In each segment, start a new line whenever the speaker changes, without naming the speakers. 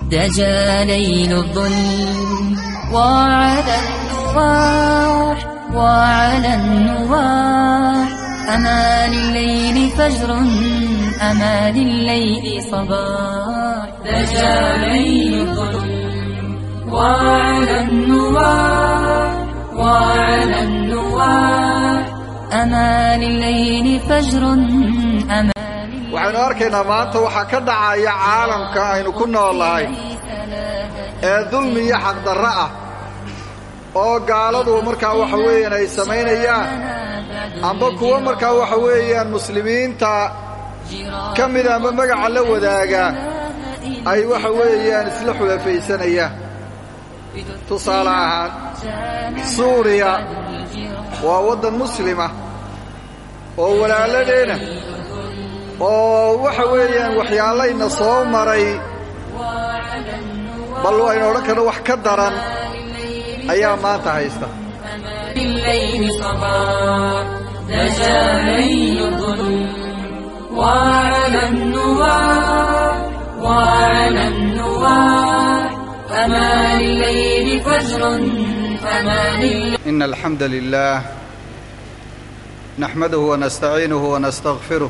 دجى ليل الظلم وعلى النواح وعلى النواح أما لليل فجر أما لليل صباح دجى ليل الظلم وعلى النواح وعلى النواح أما لليل فجر أما
waxaynu arkaynaa maanta waxaa ka dhacaya caalamka aynu ku noolahay ee dulmi iyo xaqdarro ah oo gaaladu markaa waxa weeyaan ay samaynayaan amba kuwo markaa waxa weeyaan muslimiinta ka mid amba magaca la wadaaga ay waxa weeyaan isla xulafaysanayaan. Tusaale ahaan suuriya waa waddan muslima oo walaaladheena oo waxa weeyaan waxyaalayna soo maray bal aynu odhan karno wax ka daran ayaa maanta haysta
الليل صباح دجى ليل الظلم وعلى النواح وعلى النواح أمان الليل فجر أمان الليل
إن الحمد لله نحمده ونستعينه ونستغفره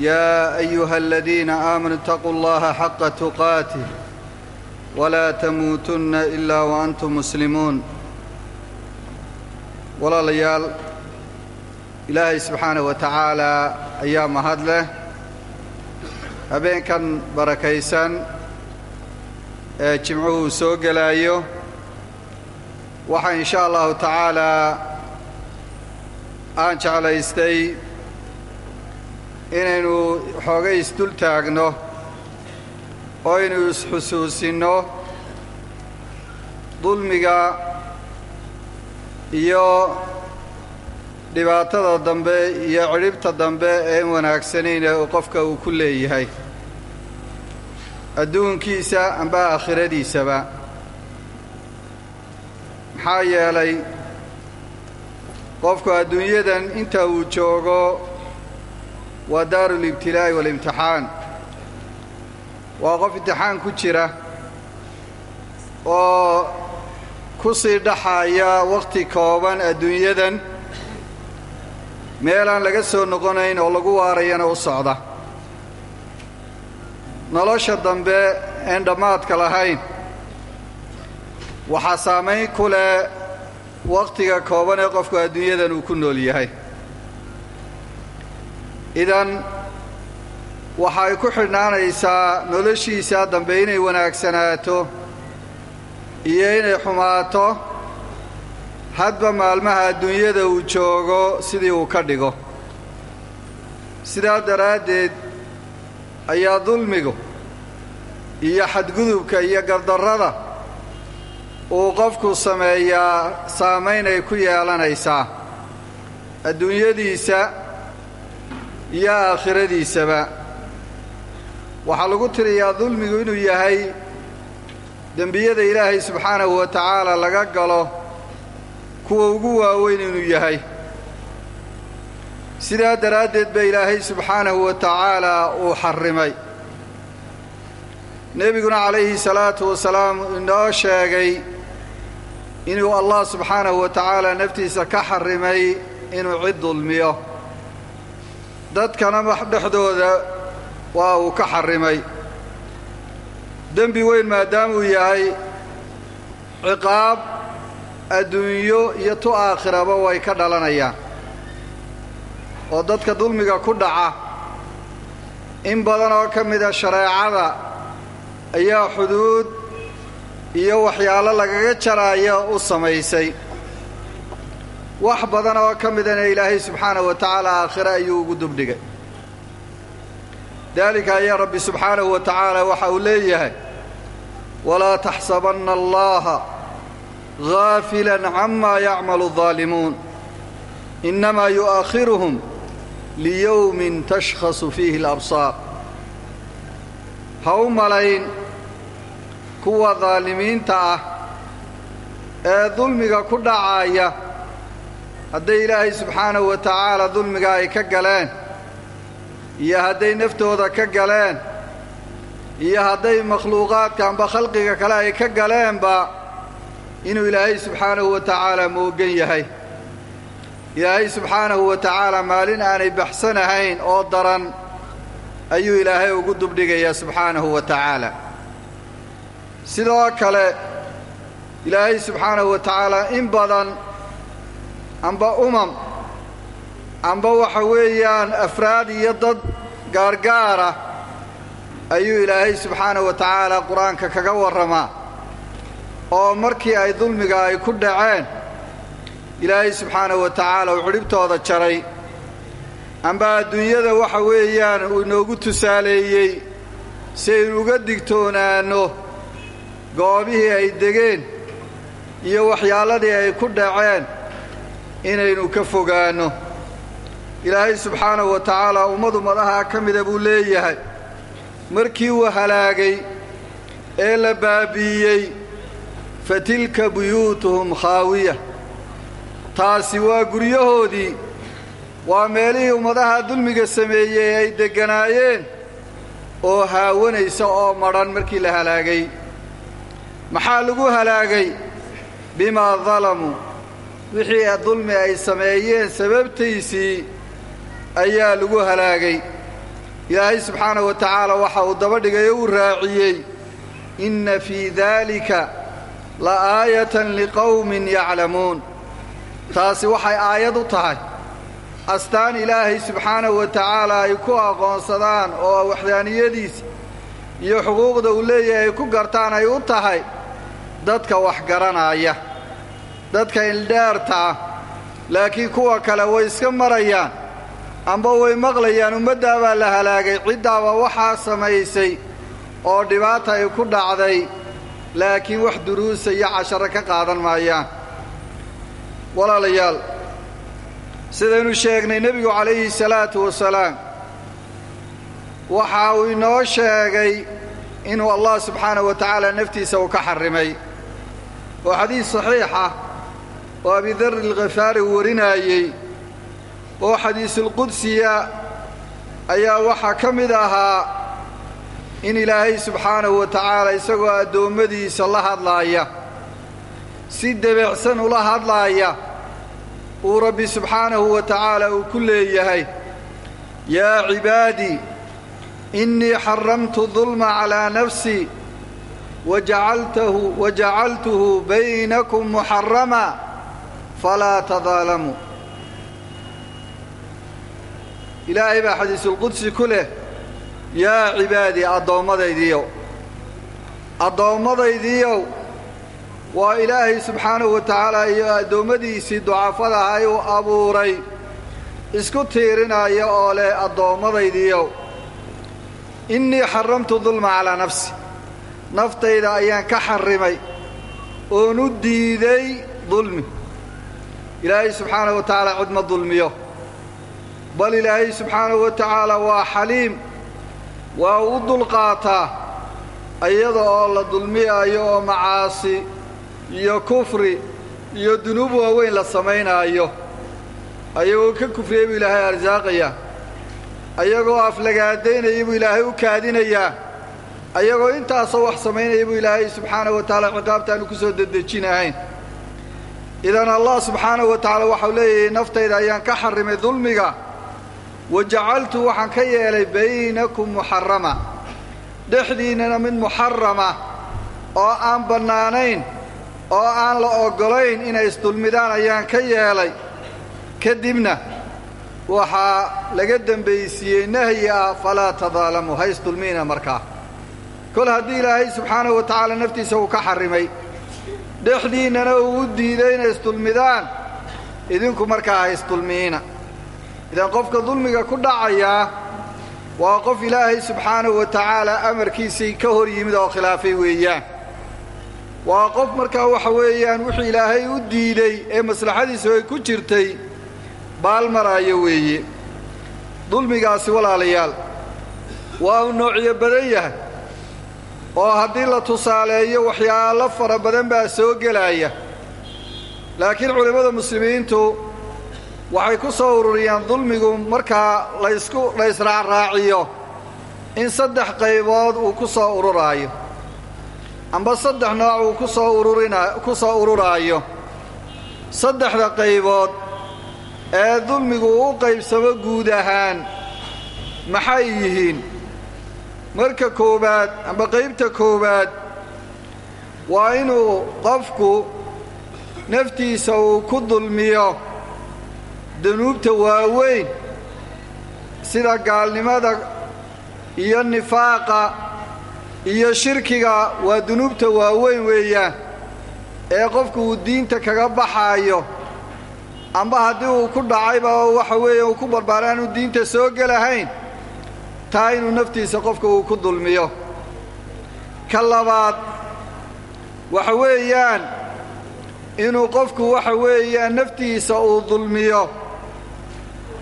يا أيها الذين آمنوا اتقوا الله حق تقاته ولا تموتن إلا وأنتم مسلمون walaalayaal ilaahay subxaanah wa tacaalaa ayaa mahad leh habeenkan barakaysan ee jimcuhu soo gelaayo waxaa in sha allahu tacaalaa aan jeclaystay inaynu xoogay isdul taagno oo aynu isxusuusinno dulmiga iyo dhibaatada dambe iyo cidhibta dambe ee in wanaagsanayna qofka uu ku leeyahay. Adduunkiisa amba aakhiradiisaba. Maxaa yeelay qofku adduunyadan inta uu joogo waa daaru libtilaa'i waalimtixaan waa qof imtixaan ku jira oo ku sii dhaxaya wakhti kooban adduunyadan meelaan laga soo noqonayn oo lagu waarayana u socda. Nolosha dambe een dhammaadka lahayn waxaa saamayn ku leh wakhtiga kooban ee qofku adduunyadan uu ku nool yahay idan waxa ku xidhnaanaysaa noloshiisa dambe inay wanaagsanaato iyo inay xumaato hadba maalmaha adduunyada uu joogo sidii uu ka dhigo. Sidaa daraaddeed ayaa dulmigu iyo xadgudubka iyo gardarrada uu qofku sameeyaa saamayn ay ku yeelanaysaa. Adduunyadiisa iyo aakhiradiisaba. Waxaa lagu tiriyaa dulmigu inuu yahay dembiyada ilaahay subxaanahu wa tacaala laga galo kuwa ugu waaweyn inuu yahay. Sidaa daraaddeed ba ilaahay subxaanahu wa tacaala uu xarrimay. Nebiguna calayhi salaatu wasalaam inoo sheegay inuu allah subxaanahu wa tacaala naftiisa ka xarrimay inuu cid dulmiyo dadkana dhexdooda waa uu ka xarrimay dembi weyn maadaamuu yahay ciqaab adduunyo iyo tu aakhiraba way ka dhalanayaan. Oo dadka dulmiga ku dhaca. In badan oo ka mida shareecada ayaa xuduud iyo waxyaalo lagaga jaraayo u samaysay wax badan oo ka midana ilaahay subxaanah wa tacaala aakhire ayuu ugu dubdhigay. Daalika ayaa rabbi subxaanahu wa tacaala waxa uu leeyahay walaa taxsabanna allaha gaafilan camaa yacmalu daalimuun innamaa yu'aakhiruhum liyowmin tashkhasu fihi alabsaar. Ha u malayn kuwa daalimiinta ah ee dulmiga ku dhacaya hadday ilaahay subxaanahu wa tacaala dulmiga ay ka galeen iyo hadday naftooda ka galeen iyo hadday makhluuqaadka amba khalqiga kale ay ka galeenba inuu ilaahay subxaanahu wa tacaala moogan yahay. Ilaahay subxaanahu wa tacaala maalin aanay baxsanahayn oo daran ayuu ilaahay ugu dubdhigayaa subxaanahu wa tacaala. Sidoo kale ilaahay subxaanahu wa tacaala in badan amba umam. Amba waxa weeyaan afraad iyo dad gaargaara ayuu ilaahay subxaanahu wa tacaala qur'aanka kaga warramaa oo markii ay dulmiga ay ku dhaceen ilaahay subxaanahu wa tacaala uu xidhibtooda jaray. Amba adduunyada waxa weeyaan uu inoogu tusaaleeyey si aynu uga digtoonaanno goobihii ay degeen iyo waxyaalladii ay ku dhaceen inaynu ka fogaanno. Ilaahay subxaanahu wa tacaala ummadu madaha ka mida buu leeyahay. Markii uu halaagay ee la baabi'iyey fa tilka buyuutuhum khaawiya. Taasi waa guryahoodii waa meelihii ummadaha dulmiga sameeyey ay degganaayeen oo haawanaysa oo madhan markii la halaagay. Maxaa lagu halaagay? Bimaa dalamuu wixii dulmi ay sameeyeen sababtaysii ayaa lagu halaagay. Ilaahay subxaanahu wa tacaala waxa uu daba dhigay oo uu raaciyey inna fii daalika la aayatan liqowmin yaclamuun. Taasi waxay aayad u tahay. Astaan ilaahay subxaanahu wa tacaala ay ku aqoonsadaan oo waxdaaniyadiisa iyo xuquuqda uu leeyahay ay ku gartaan ay u tahay dadka wax garanaya dadka ildheerta ah laakiin kuwa kale way iska marayaan amba way maqlayaan. Ummaddaa baa la halaagay ciddaaba waxaa samaysay oo dhibaata ay ku dhacday laakiin wax duruusa iyo casharo ka qaadan maayaan. Walaalayaal sidaynu sheegnay nebigu calayhi salaatu wasalaam waxa uu inoo sheegay inuu allah subxaanahu wa tacaala naftiisa uu ka xarrimay oo xadiis saxiixa oo abidarri alkhafaari warinaayey oo xadiisulqudsiya ayaa waxaa ka mid ahaa in ilaahay subxaanahu wa tacaala isagoo addoommadiisa la hadlaaya si debecsan ula hadlaaya uu rabbi subxaanahu wa tacaala uu ku leeyahay. Yaa cibaadii innii xaramtu dulma calaa nafsii wajacaltahu wajacaltuhu baynakum muxarama falaa tadaalamuu ilaahay baa xadiisulqudsi ku leh yaa cibaadii addoommadaydiiyow addoommadaydiiyow waa ilaahay subxaanahu wa tacaala iyo addoommadiisii ducafada ahay uu abuuray isku tiirinaya oo leh addoommadaydiiyow innii xaramtu dulma calaa nafsi naftayda ayaan ka xarrimay oon u diiday dulmi ilaahay subxaanahu wa tacaala cid ma dulmiyo. Bal ilaahay subxaanahu wa tacaala waa xaliim waa u dulqaataa iyada oo la dulmiyaayo oo macaasi iyo kufri iyo dunuub waaweyn la samaynaayo. Ayagoo ka kufriyey buu ilaahay arsaaqayaa. Ayagoo aflagaadaynaya buu ilaahay u kaadinayaa. Ayagoo intaasoo wax samaynaya buu ilaahay subxaanahu wa tacaala ciqaabtaanu ku soo dedejinahayn idan allah subxaanahu wa tacaala waxau leeyahay naftayda ayaan ka xarrimay dulmiga. Wa jacaltu waxaan ka yeelay baynakum muxarama dhexdiinnana mid muxarama oo aan bannaanayn oo aan la oggolayn inay isdulmidaan ayaan ka yeelay. Kadibna waxaa laga dembaysiiyey nahyi ah falaa tadaalamu ha isdulmiina markaa. Kol haddii ilaahay subxaanahu wa tacaala naftiisa uu ka xarrimay dhexdiinnana uu u diiday inay isdulmidaan. Idinku markaa ha isdulmiina. Idan qofka dulmiga ku dhacayaa waa qof ilaahay subxaanahu wa tacaala amarkiisii ka hor yimid oo khilaafay weeyaan. Waa qof markaa waxa weeyaan wuxuu ilaahay u diiday ee maslaxadiisu ay ku jirtay baalmaraayo weeye. Dulmigaasi walaalayaal waa uu noocyo badan yahay oo haddii la tusaaleeyo waxyaalo fara badan baa soo gelaya. Laakiin culimmada muslimiintu waxay ku soo ururiyaan dulmigu markaa laysku la ysraacraaciyo in saddex qaybood uu ku soo ururaayo. Amba saddex nooc uu ku soo ururina ku soo ururaayo. Saddexda qaybood ee dulmigu u qaybsamo guud ahaan maxay yihiin marka koowaad amba qaybta koowaad waa inuu qofku naftiisa uu ku dulmiyo dunuubta waaweyn sida gaalnimada iyo nifaaqa iyo shirkiga waa dunuubta waaweyn weeyaan ee qofku uu diinta kaga baxaayo. Amba haddii uu ku dhacayba waxa weeye uu ku barbaara aanu diinta soo gelahayn taa inuu naftiisa qofka uu ku dulmiyo. Ka labaad waxa weeyaan inuu qofku waxa weeyaan naftiisa uu dulmiyo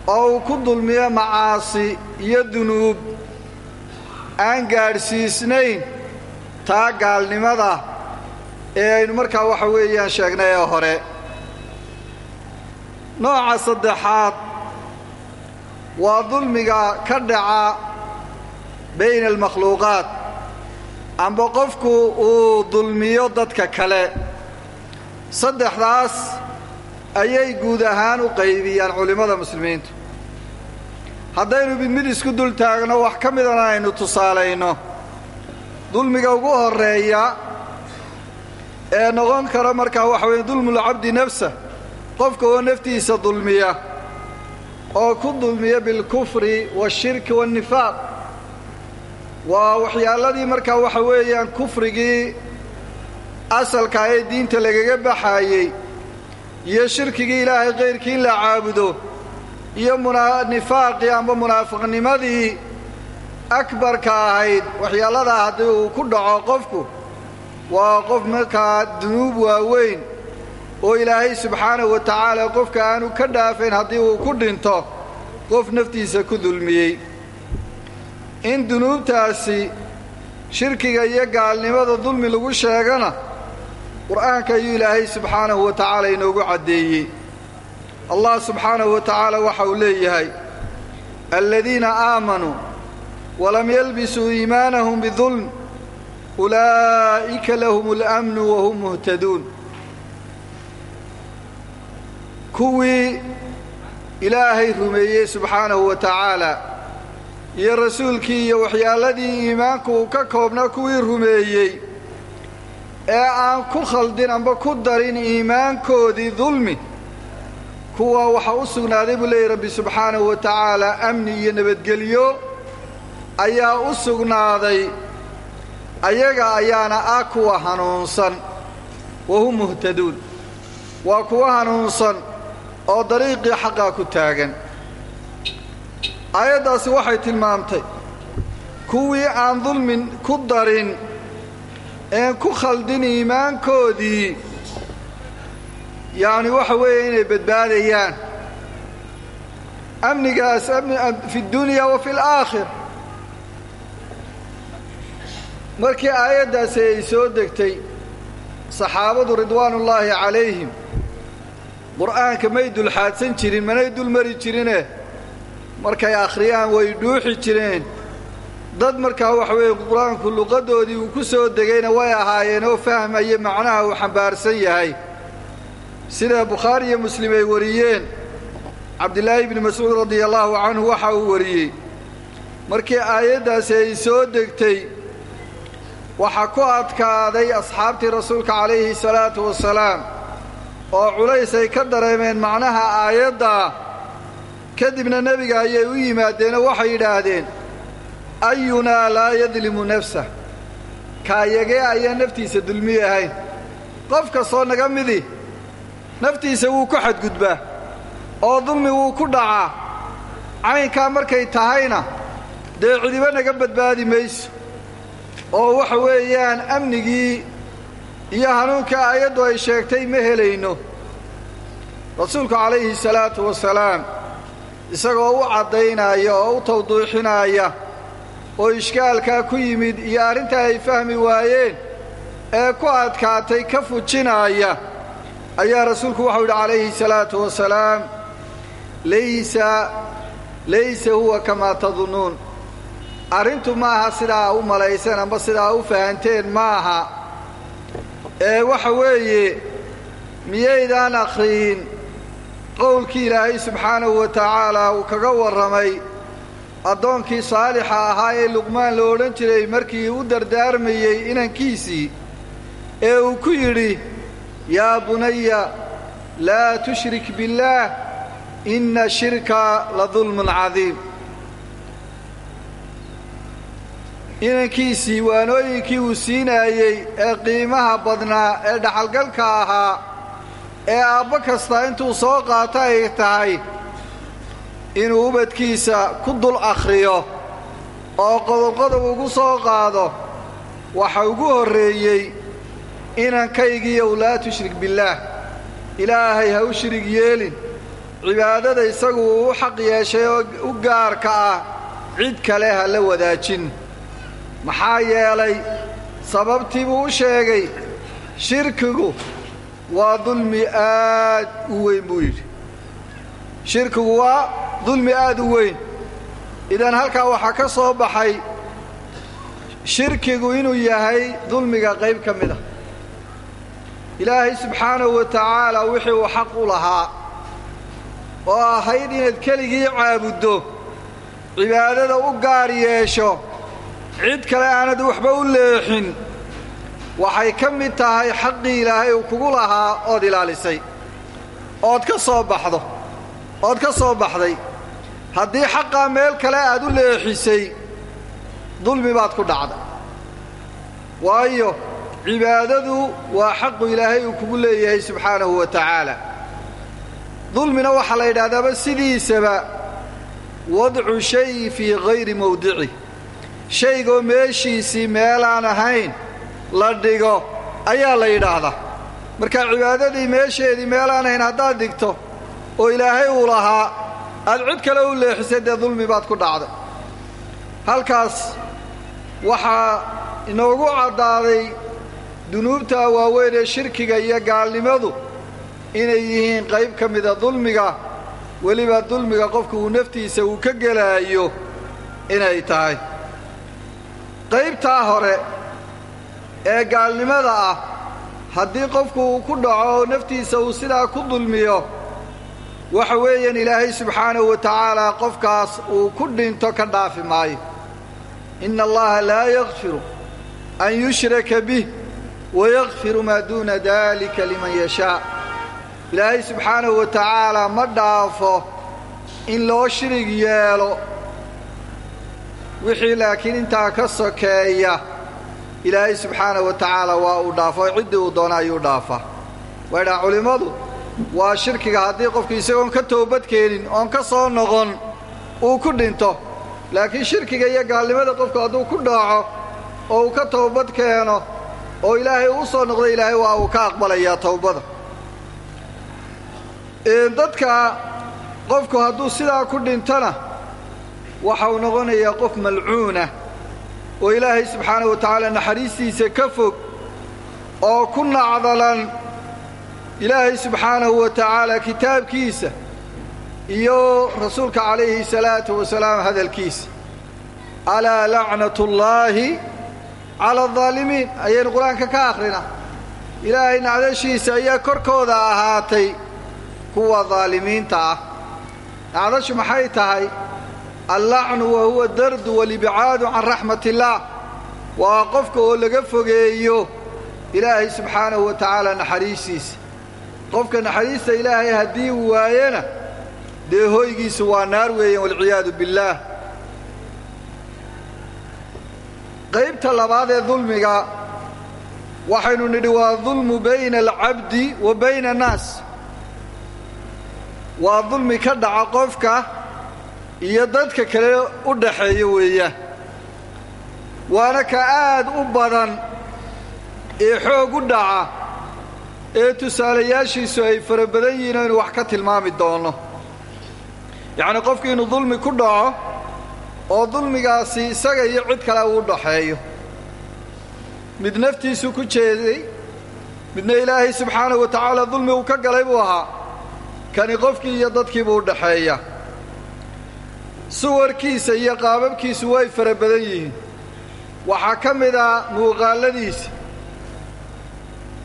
oo uu ku dulmiyo macaasi iyo dunuub. Aan gaadhsiisnayn taa gaalnimada ee aynu markaa waxa weeyaan sheegnay ee hore. Nooca saddexaad waa dulmiga ka dhaca bayna almakhluuqaat amba qofku uu dulmiyo dadka kale. Saddexdaas ayay guud ahaan u qaybiyaan culimmada muslimiintu. Haddaynu mid mid isku dul taagno wax ka midana aynu tusaalayno. Dulmiga ugu horreeya ee noqon kara markaa waxa weeye dulmulcabdi nafsa qofka oo naftiisa dulmiya oo ku dulmiya bilkufri waashirki waannifaaq waa waxyaaladii markaa waxa weeyaan kufrigii asalka ee diinta lagaga baxaayey iyo shirkigii ilaahay kayrkii in la caabudo iyo nifaaqii amba munaafiqnimadii akbarka ahayd waxyaaladaa haddii uu ku dhaco qofku waa qof markaa dunuub waaweyn oo ilaahay subxaanahu wa tacaala qofka aanu ka dhaafayn haddii uu ku dhinto qof naftiisa ku dulmiyey in dunuubtaasi shirkiga iyo gaalnimada dulmi lagu sheegana qur'aanka ayuu ilaahay subxaanahu wa tacaala inoogu caddeeyey. Allah subxaanahu wa tacaala waxa uu leeyahay aladiina aamanuu walam yalbisuu iimaanahum bidulm ulaa'ika lahum اlamnu wahum muhtaduun kuwii ilaahay rumeeyey subxaanahu wa tacaala iyo rasuulkii iyo waxyaaladii iimaanku uu ka koobnaa kuwii rumeeyey. Ee aan ku khaldin amba ku darin iimaankoodii dulmi kuwa waxaa u sugnaaday buu leeyahy rabbi subxaanahu wa tacaala amni iyo nabadgelyo ayaa u sugnaaday ayaga ayaana ah kuwa hanuunsan wahum muhtaduun waa kuwa hanuunsan oo dariiqii xaqaa ku taagan aayaddaasi waxay tilmaamtay kuwii aan dulmin ku darin een ku khaldin iimaankoodii yacni waxa weeye inay badbaadayaan. Amnigaas fi اdunya wa fi اlaakhir markii aayaddaasi ay soo degtay saxaabadu ridwaan ullaahi qur'aanka may dulxaadsan jirin manay dulmari jirine markay akhriyaan way dhuuxi jireen. Dad markaa waxa weeye qur'aanku luqaddoodii uu ku soo degayna way ahaayeen oo fahmaya macnaha uu xambaarsan yahay. Sida bukhaari iyo muslim ay wariyeen cabdillaahi ibni mascuud radia allaahu canhu waxa uu wariyey. Markii aayaddaasi ay soo degtay waxaa ku adkaaday asxaabtii rasuulka calayhi salaatu wasalaam oo culays ay ka dareemeen macnaha aayaddaa kadibna nebiga ayay u yimaadeenoo waxay yidhaahdeen ayunaa laa yadlimu nafsah kaayagee ayaan naftiisa dulmi ahayn. Qof kastoo naga midi naftiisa wuu ku xadgudbaa oo dulmi wuu ku dhacaa. Caynkaa markay tahayna dee cidiba naga badbaadi mayso. Oo waxa weeyaan amnigii iyo hanuunka aayaddu ay sheegtay ma helayno. Rasuulku calayhi salaatu wasalaam isagoo u caddaynaya oo u tawdiixinaya oo ishkaalkaa ku yimid iyo arrintaa ay fahmi waayeen ee ku adkaatay ka fujinaaya ayaa rasuulku waxau yidhi calayhi salaatu wasalaam laysa laysa huwa kamaa tadunnuun. Arrintu maaha sidaa u malayseen amba sidaa u fahanteen maaha ee waxa weeye miyaydaan akhriyin qowlkii ilaahay subxaanahu wa tacaala uu kaga warramay addoonkii saalixa ahaa ee luqmaan la odhan jiray markii u dardaarmayey inankiisii ee uu ku yidhi yaa bunaya laa tushrik biاllaah inna shirka la dulmun cadiim. Inankiisii waanooyinkii uu siinaayey ee qiimaha badnaa ee dhaxalgalka ahaa ee aabbo kasta intuu soo qaato ay tahay inuu ubadkiisa ku dul akhriyo oo qodobqodob ugu soo qaado waxa ugu horreeyey inankaygiiyow laa tushrik billaah ilaahay ha u shirig yeelin. Cibaadada isagu uu u xaq yeeshay oo u gaarka ah cid kale ha la wadaajin. Maxaa yeelay sababtii buu u sheegay shirkigu waa dulmi aad u weyn buu yidhi. Shirkigu waa dulmi aad u weyn. Idan halkaa waxaa ka soo baxay shirkigu inuu yahay dulmiga qayb ka mid a ilaahay subxaanahu wa tacaala wixii uu xaq u lahaa oo ahayd inaad keligii caabuddo cibaadada u gaar yeesho cid kale aanad waxba u leexin waxay ka mid tahay xaqii ilaahay uu kugu lahaa ood ilaalisay. Ood ka soo baxdo. Ood ka soo baxday. Haddii xaqaa meel kale aad u leexisay dulmi baad ku dhacday. Waayo cibaadadu waa xaqu ilaahay uu kugu leeyahay subxaanahu wa tacaala. Dulmina waxaa la yidhahdaaba sidiisaba wadcu shay fii hayri mawdici. Shaygoo meeshiisii meelaan ahayn la dhigo ayaa la yidhaahdaa. Marka cibaadadii meesheedii meelaan ahayn haddaad dhigto oo ilaahay uu lahaa aad cid kale u leexisay dee dulmi baad ku dhacday. Halkaas waxaa inoogu caddaaday dunuubta waaweyn ee shirkiga iyo gaalnimadu inay yihiin qayb ka mida dulmiga weliba dulmiga qofku uu naftiisa uu ka gelaayo inay tahay. Qaybtaa hore ee gaalnimada ah haddii qofku uu ku dhaco naftiisa uu sidaa ku dulmiyo waxa weeyaan ilaahay subxaanahu wa tacaala qofkaas uu ku dhinto ka dhaafi maayo. Inna allaha laa yakfiru an yushraka bih wayakfiru maa duuna dalika liman yashaa ilaahay subxaanahu wa tacaala ma dhaafo in loo shirig yeelo wixii laakiin intaa ka sokeeya ilaahay subxaanahu wa tacaala waa uu dhaafo ciddii uu doono ayuu dhaafaa. Waydhaa culimmadu waa shirkiga haddii qofku isagoon ka toobadkeenin oon ka soo noqon uu ku dhinto. Laakiin shirkiga iyo gaalnimada qofku hadduu ku dhaaco oo uu ka toobad keeno oo ilaahay uu soo noqdo ilaahay waa uu ka aqbalayaa towbada. Dadka qofku hadduu sidaa ku dhintona waxa uu noqonayaa qof malcuunah oo ilaahay subxaanahu wa tacaala naxariistiisa ka fog oo ku nacdalan ilaahay subxaanahu wa tacaala kitaabkiisa iyo rasuulka calayhi salaatu wasalaam hadalkiisa. Alaa lacnatullaahi cala aldaalimiin ayaynu qur'aanka ka akhrina. Ilaahay nacdashiisa ayaa korkooda ahaatay kuwa daalimiinta ah. Nacdashu maxay tahay allacnu wa huwa dardu walibcaadu can raxmat illaah waa qofka oo laga fogeeyo ilaahay subxaanahu wa tacaala naxariistiisa. Qofka naxariista ilaahay haddii uu waayena dee hooygiisu waa naar weeyaan walciyaadu billaah qaybta labaad ee dulmiga waxaynu nidhi waa dulmu bayna alcabdi wa bayna annaas. Waa dulmi ka dhaca qofka iyo dadka kale u dhaxeeya weeyaan waana ka aad u badan ee xoog u dhaca ee tusaalayaashiisu ay fara badan yihiin aynu wax ka tilmaami doonno. Yacnii qofku inuu dulmi ku dhaco oo dulmigaasi isaga iyo cid kale uu dhaxeeyo. Mid naftiisuu ku jeeday midna ilaahay subxaanahu wa tacaala dulmi uu ka galay buu ahaa. Kani qofkii iyo dadkiibuu u dhaxeeya suwarkiisa iyo qaababkiisu way fara badan yihiin. Waxaa ka mid ah muuqaalladiisa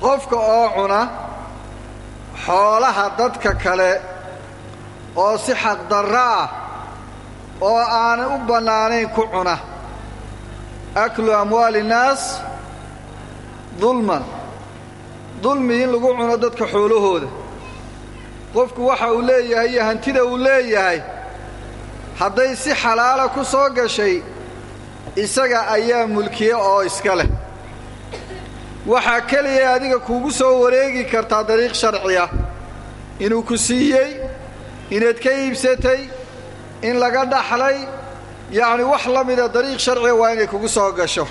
qofka oo cuna xoolaha dadka kale oo si xaqdarro ah oo aanay u bannaanayn ku cuna. Aklu amwaali innaas dulman. Dulmi in lagu cuno dadka xoolahooda. Qofku waxa uu leeyahay iyo hantida uu leeyahay hadday si xalaala ku soo gashay isaga ayaa mulkiye oo iska leh. Waxaa keliya adiga kuugu soo wareegi kartaa dariiq sharciya inuu ku siiyey inaad ka iibsatay in laga dhaxlay yacni wax la mida dariiq sharciga waa inay kugu soo gasho.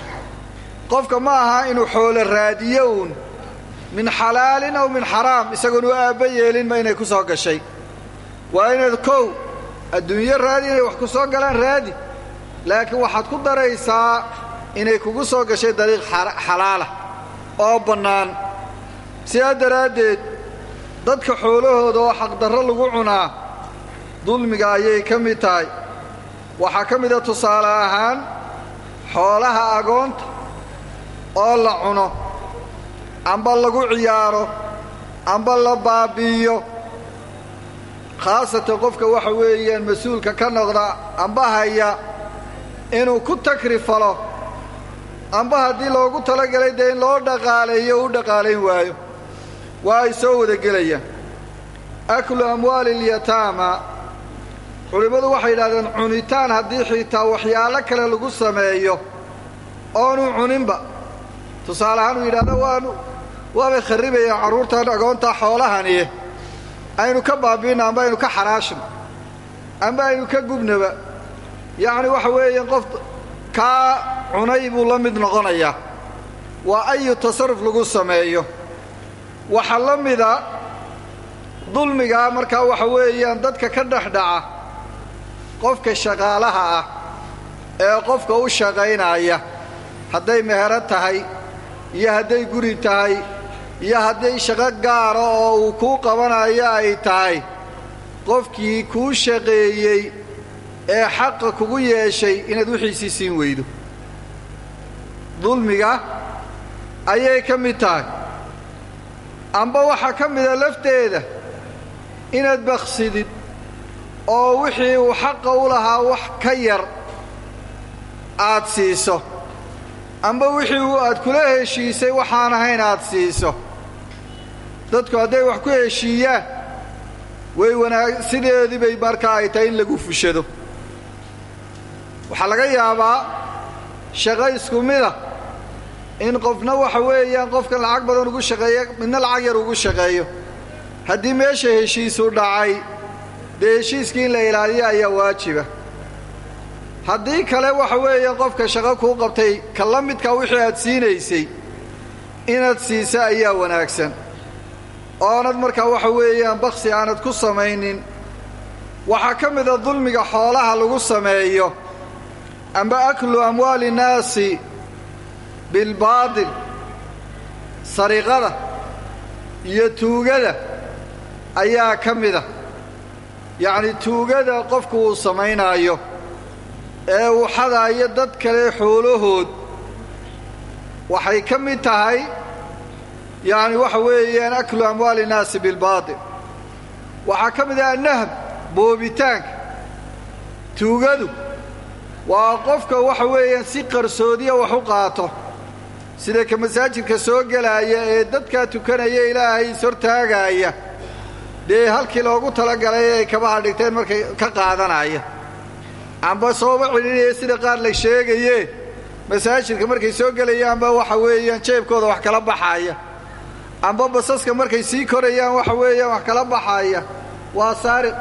Qofka ma aha inuu xoolo raadiyo uun min xalaalin aw min xaraam isagoon u aabba yeelin ma inay ku soo gashay. Waa inaad kow adduunyo raadi inay wax ku soo galaan raadi. Laakiin waxaad ku daraysaa inay kugu soo gashay dariiq xalaala oo bannaan. Sidaa daraaddeed dadka xoolahooda oo xaqdarro lagu cunaa dulmiga ayay ka mid tahay. Waxaa ka mida tusaale ahaan xoolaha agoonta oo la cuno amba lagu ciyaaro amba la baabi'iyo khaasatan qofka waxa weeyaan mas'uulka ka noqda amba haya inuu ku takri falo amba haddii loogu talagalay dee in loo dhaqaaleeyo u dhaqaalayn waayo waa ay soo wada gelayaan. Aklu amwaali alyataama culimmadu waxay yidhahdeen cunitaan haddii xitaa waxyaalo kale lagu sameeyo oonu cuninba. Tusaale ahaan uu yidhahdo waanu waabay kharribayaan carruurtan agoonta xoolahani aynu ka baabi'inno amba aynu ka xaraashno amba aynu ka gubnaba. Yacni waxa weeye qof kaa cunay buu la mid noqonayaa waa ayu tasarruf lagu sameeyo. Waxaa la mida dulmigaa markaa waxa weeyaan dadka ka dhex dhaca qofka shaqaalaha ah ee qofka u shaqaynaya. Hadday mehero tahay iyo hadday guri tahay iyo hadday shaqo gaara oo uu kuu qabanayo ay tahay qofkii kuu shaqeeyey ee xaqa kugu yeeshay inaad wixiisii siin weydo. Dulmiga ayay ka mid tahay. Amba waxaa ka mida lafteeda inaad baksidid oo wixii uu xaqa u lahaa wax ka yar aad siiso. Amba wixii uu aad kula heshiisay waxaan ahayn aad siiso dadku hadday wax ku heshiiyaan way wanaag sideedii bay markaa ay tahay in lagu fushado. Waxaa laga yaabaa shaqo isku mida in qofna waxa weeyaan qofkan lacag badan ugu shaqeeya midna lacag yar ugu shaqeeyo. Haddii meesha heshiisu dhacay dee heshiiskii in la ilaaliyo ayaa waajiba. Haddii kale waxa weeyaan qofka shaqo kuu qabtay ka la midkaa wixii aad siinaysay inaad siisa ayaa wanaagsan oonad markaa waxa weeyaan baksi aanad ku samaynin. Waxaa ka mida dulmiga xoolaha lagu sameeyo. Amba aklu amwaali innaasi bilbaadil sariqada iyo tuugada ayaa ka mida yacni tuugada qofku uu samaynaayo ee uu xadaayo dad kale xoolahood waxay ka mid tahay yacni waxa weeyaan aklu amwaali innaasi bilbaadil. Waxaa ka mid ah annahb boobitaanka tuugadu. Waa qofka waxa weeyaan si qarsoodiya wax u qaato. Sida ka masaajidka soo gelaaya ee dadkaa tukanaya ilaahay ishortaagaaya dee halkii loogu talagalay ay kabaha dhigteen markay ka qaadanaya. Amba sooba cidhinaya sida qaar la sheegaye masaajidka markay soo gelayaanba waxa weeyaan jeebkooda wax kala baxaaya amba basaska markay sii korayaan waxa weeyaan wax kala baxaaya waa saariq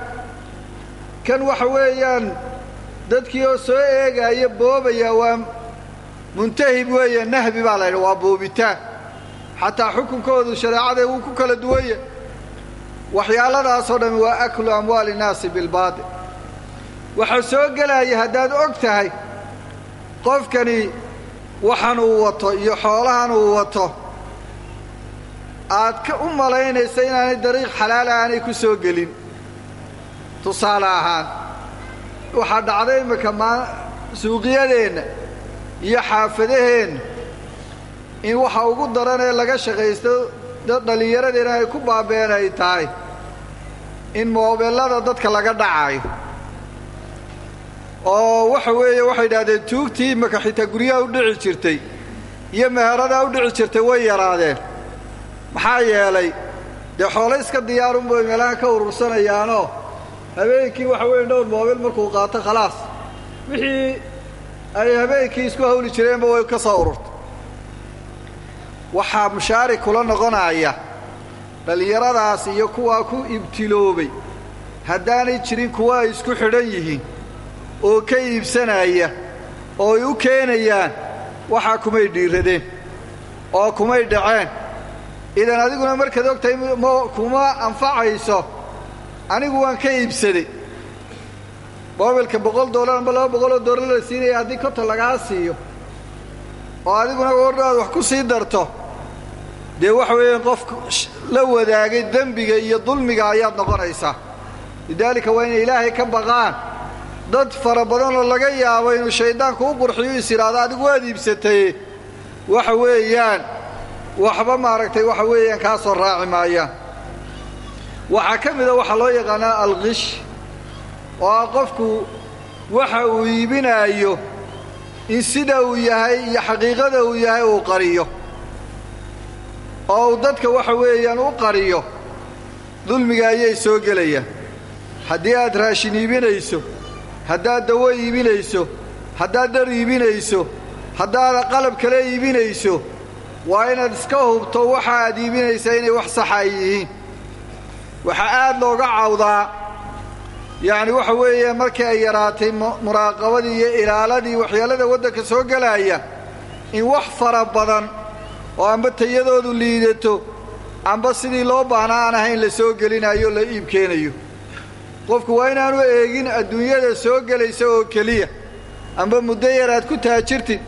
kan waxa weeyaan dadkii oo soo eegaaya boobaya waa muntahib weeye nahbi baa la yidhi waa boobitaan. Xataa xukunkoodu shareecada wuu ku kala duwanya waxyaaladaasoo dhammi waa aklu amwaali innaasi bilbaatil waxaa soo gelaya haddaad og tahay qofkani waxan uu wato iyo xoolahan uu wato aad ka u malaynaysa inaanay dariiq xalaala aanay ku soo gelin. Tusaale ahaan waxaa dhacday imminka maa suuqyadeenna iyo xaafadaheenna in waxa ugu daran ee laga shaqaysto dhallinyaradeenna ay ku baabeen ay tahay in moobeellada dadka laga dhacayo. Oo waxa weeye waxay idhahdeen tuugtii imaka xitaa guryaha u dhici jirtay iyo meheradaa u dhici jirtay way yaraadeen maxaa yeelay dee xoolo iska diyaarunbay meelaha ka urursanayaanoo habeenkii waxa weeye dhowr moobel markuu qaato khalaas. Wixii ay habeenkii isku hawli jireenba way ka soo ururtay. Waxaa mushaari kula noqonaya dhallinyaradaas iyo kuwaa ku ibtiloobay haddaanay jirin kuwa ay isku xidhan yihiin oo ka iibsanaya oo ay u keenayaan waxaa kumay dhiiradeen oo kumay dhaceen idan adiguna markaad og tahay kuma anfacayso anigu waan ka iibsaday mobilka boqol dollar amba laba boqoloo dollar la siinaya haddii konton lagaa siiyo. Oo adiguna ordho aad wax ku sii darto. Dee waxa weeyaan qof la wadaagay dembiga iyo dulmiga ayaad noqonaysaa. Lidaalika waa inay ilaahay ka baqaan. Dad fara badan oo laga yaabo inuu shayddaanku u qurxiyo is idhaahdo adigu waad iibsatay. Waxa weeyaan waxba maaragtay waxa weeyaan kaa soo raaci maayaan waxaa ka mida waxaa loo yaqaanaa alqish oo ah qofku waxa uu iibinaayo in sida uu yahay iyo xaqiiqada uu yahay uu qariyo. Oo dadka waxa weeyaan u qariyo dulmiga ayay soo gelayaan. Haddii aad raashin iibinayso haddaad dawo iibinayso haddaad dhar iibinayso haddaad qalab kale iibinayso waa inaad iska hubto waxa aad iibinaysaa inay wax saxa ay yihiin. Waxaa aad looga cawdaa. Yacni waxa weeye markii ay yaraatay muraaqabadii iyo ilaaladii waxyaalada waddanka soo gelaya in wax fara badan oo amba tayadoodu liidato amba sidii loo baahnaa aan ahayn la soo gelinayo la iib keenayo. Qofku waa inaanu eegin adduunyada soo gelaysa oo keliya amba muddo yar aad ku taajirtid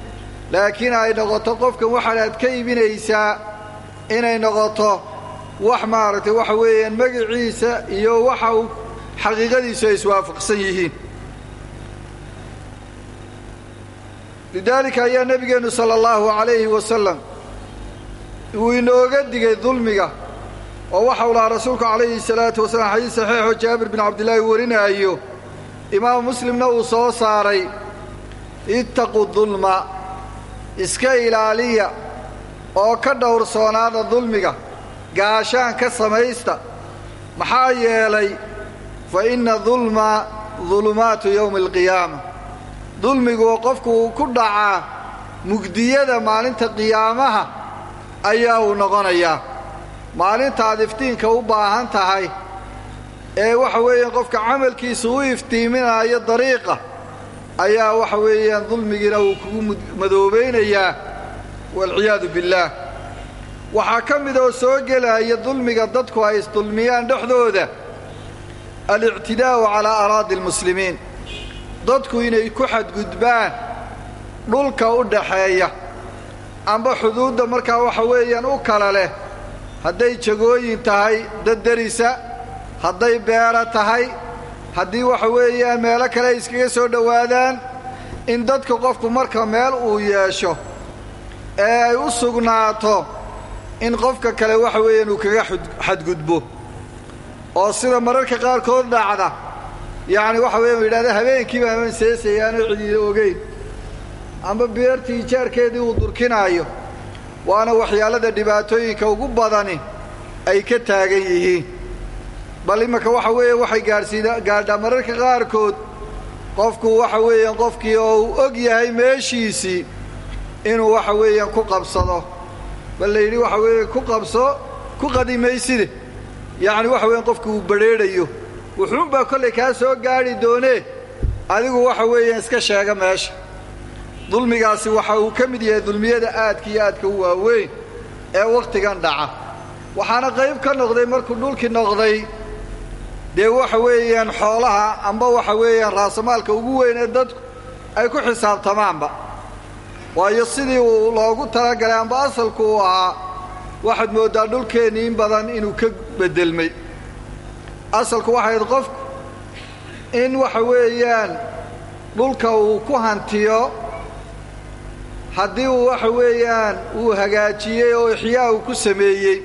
laakiin ay noqoto qofkan waxaan aad ka iibinaysaa inay noqoto wax maaragtay waxa weeyaan magaciisa iyo waxa uu xaqiiqadiisu ay iswaafaqsan yihiin. Lidaalika ayaa nebigeennu sala allahu calayhi wasalam uu inooga digay dulmiga oo waxau lahaa rasuulku calayhi salaatu wasalaam xadiis saxiixoo jaabir bin cabdillaahi warinaayo imaamu muslimna uu soo saaray ittaqu dulma iska ilaaliya oo ka dhowrsoonaada dulmiga gaashaan ka samaysta maxaa yeelay fa inna dulma dulumaatu yowmi alqiyaama. Dulmigu qofku ku dhacaa mugdiyada maalinta qiyaamaha ayaa uu noqonayaa. Maalintaad iftiinka u baahan tahay ee waxa weeyaan qofka camalkiisa u iftiiminaayo dariiqa ayaa waxa weeyaan dulmigiina uu kugu madoobaynayaa waalciyaadu billaah. Waxaa ka mid oo soo gelaya dulmiga dadku ay isdulmiyaan dhexdooda alictidaa'u calaa araadi almuslimiin. Dadku inay ku xadgudbaan dhulka u dhaxeeya amba xuduudda markaa waxa weeyaan u kala leh hadday jagooyin tahay dad derisa hadday beera tahay haddii waxa weeyaan meelo kale ay iskaga soo dhowaadaan in dadka qofku marka meel uu yeesho ee ay u sugnaato in qofka kale waxa weeyaan uu kaga xadgudbo. Oo sida mararka qaarkood dhacda yacni waxa weyan yidhahda habeenkiiba haban seesayaanoo cidiida ogeyn amba beertii ijaarkeedii uu durkinaayo waana waxyaalada dhibaatooyinka ugu badani ay ka taagan yihiin bal imanka waxa weeye waxay gaadhsiida gaadhaa mararka qaarkood. Qofku waxa weeyaan qofkii oo og yahay meeshiisii inuu waxa weeyaan ku qabsado. Bal la yidhi waxa weeye ku qabso ku qadimayside. Yacni waxa weeyaan qofku uu badrheedhayo wuxuunbaa kollay kaa soo gaadhi doonee. Adigu waxa weeyaan iska sheega meesha. Dulmigaasi waxa uu ka mid yahay dulmiyada aadka iyo aadka u waaweyn ee wakhtigan dhaca. Waxaana qayb ka noqday markuu dhulkii noqday dee waxa weeyaan xoolaha amba waxa weeyaan raasamaalka ugu weyn ee dadku ay ku xisaabtamaanba. Waayo sidii uu loogu talagalay amba asalku uu ahaa waxaad mooddaa dhulkeennii badan inuu ka beddelmay. Asalku waxayd qofku in waxa weeyaan dhulka uu ku hantiyo haddii uu waxa weeyaan uu hagaajiyey oo ixyaa uu ku sameeyey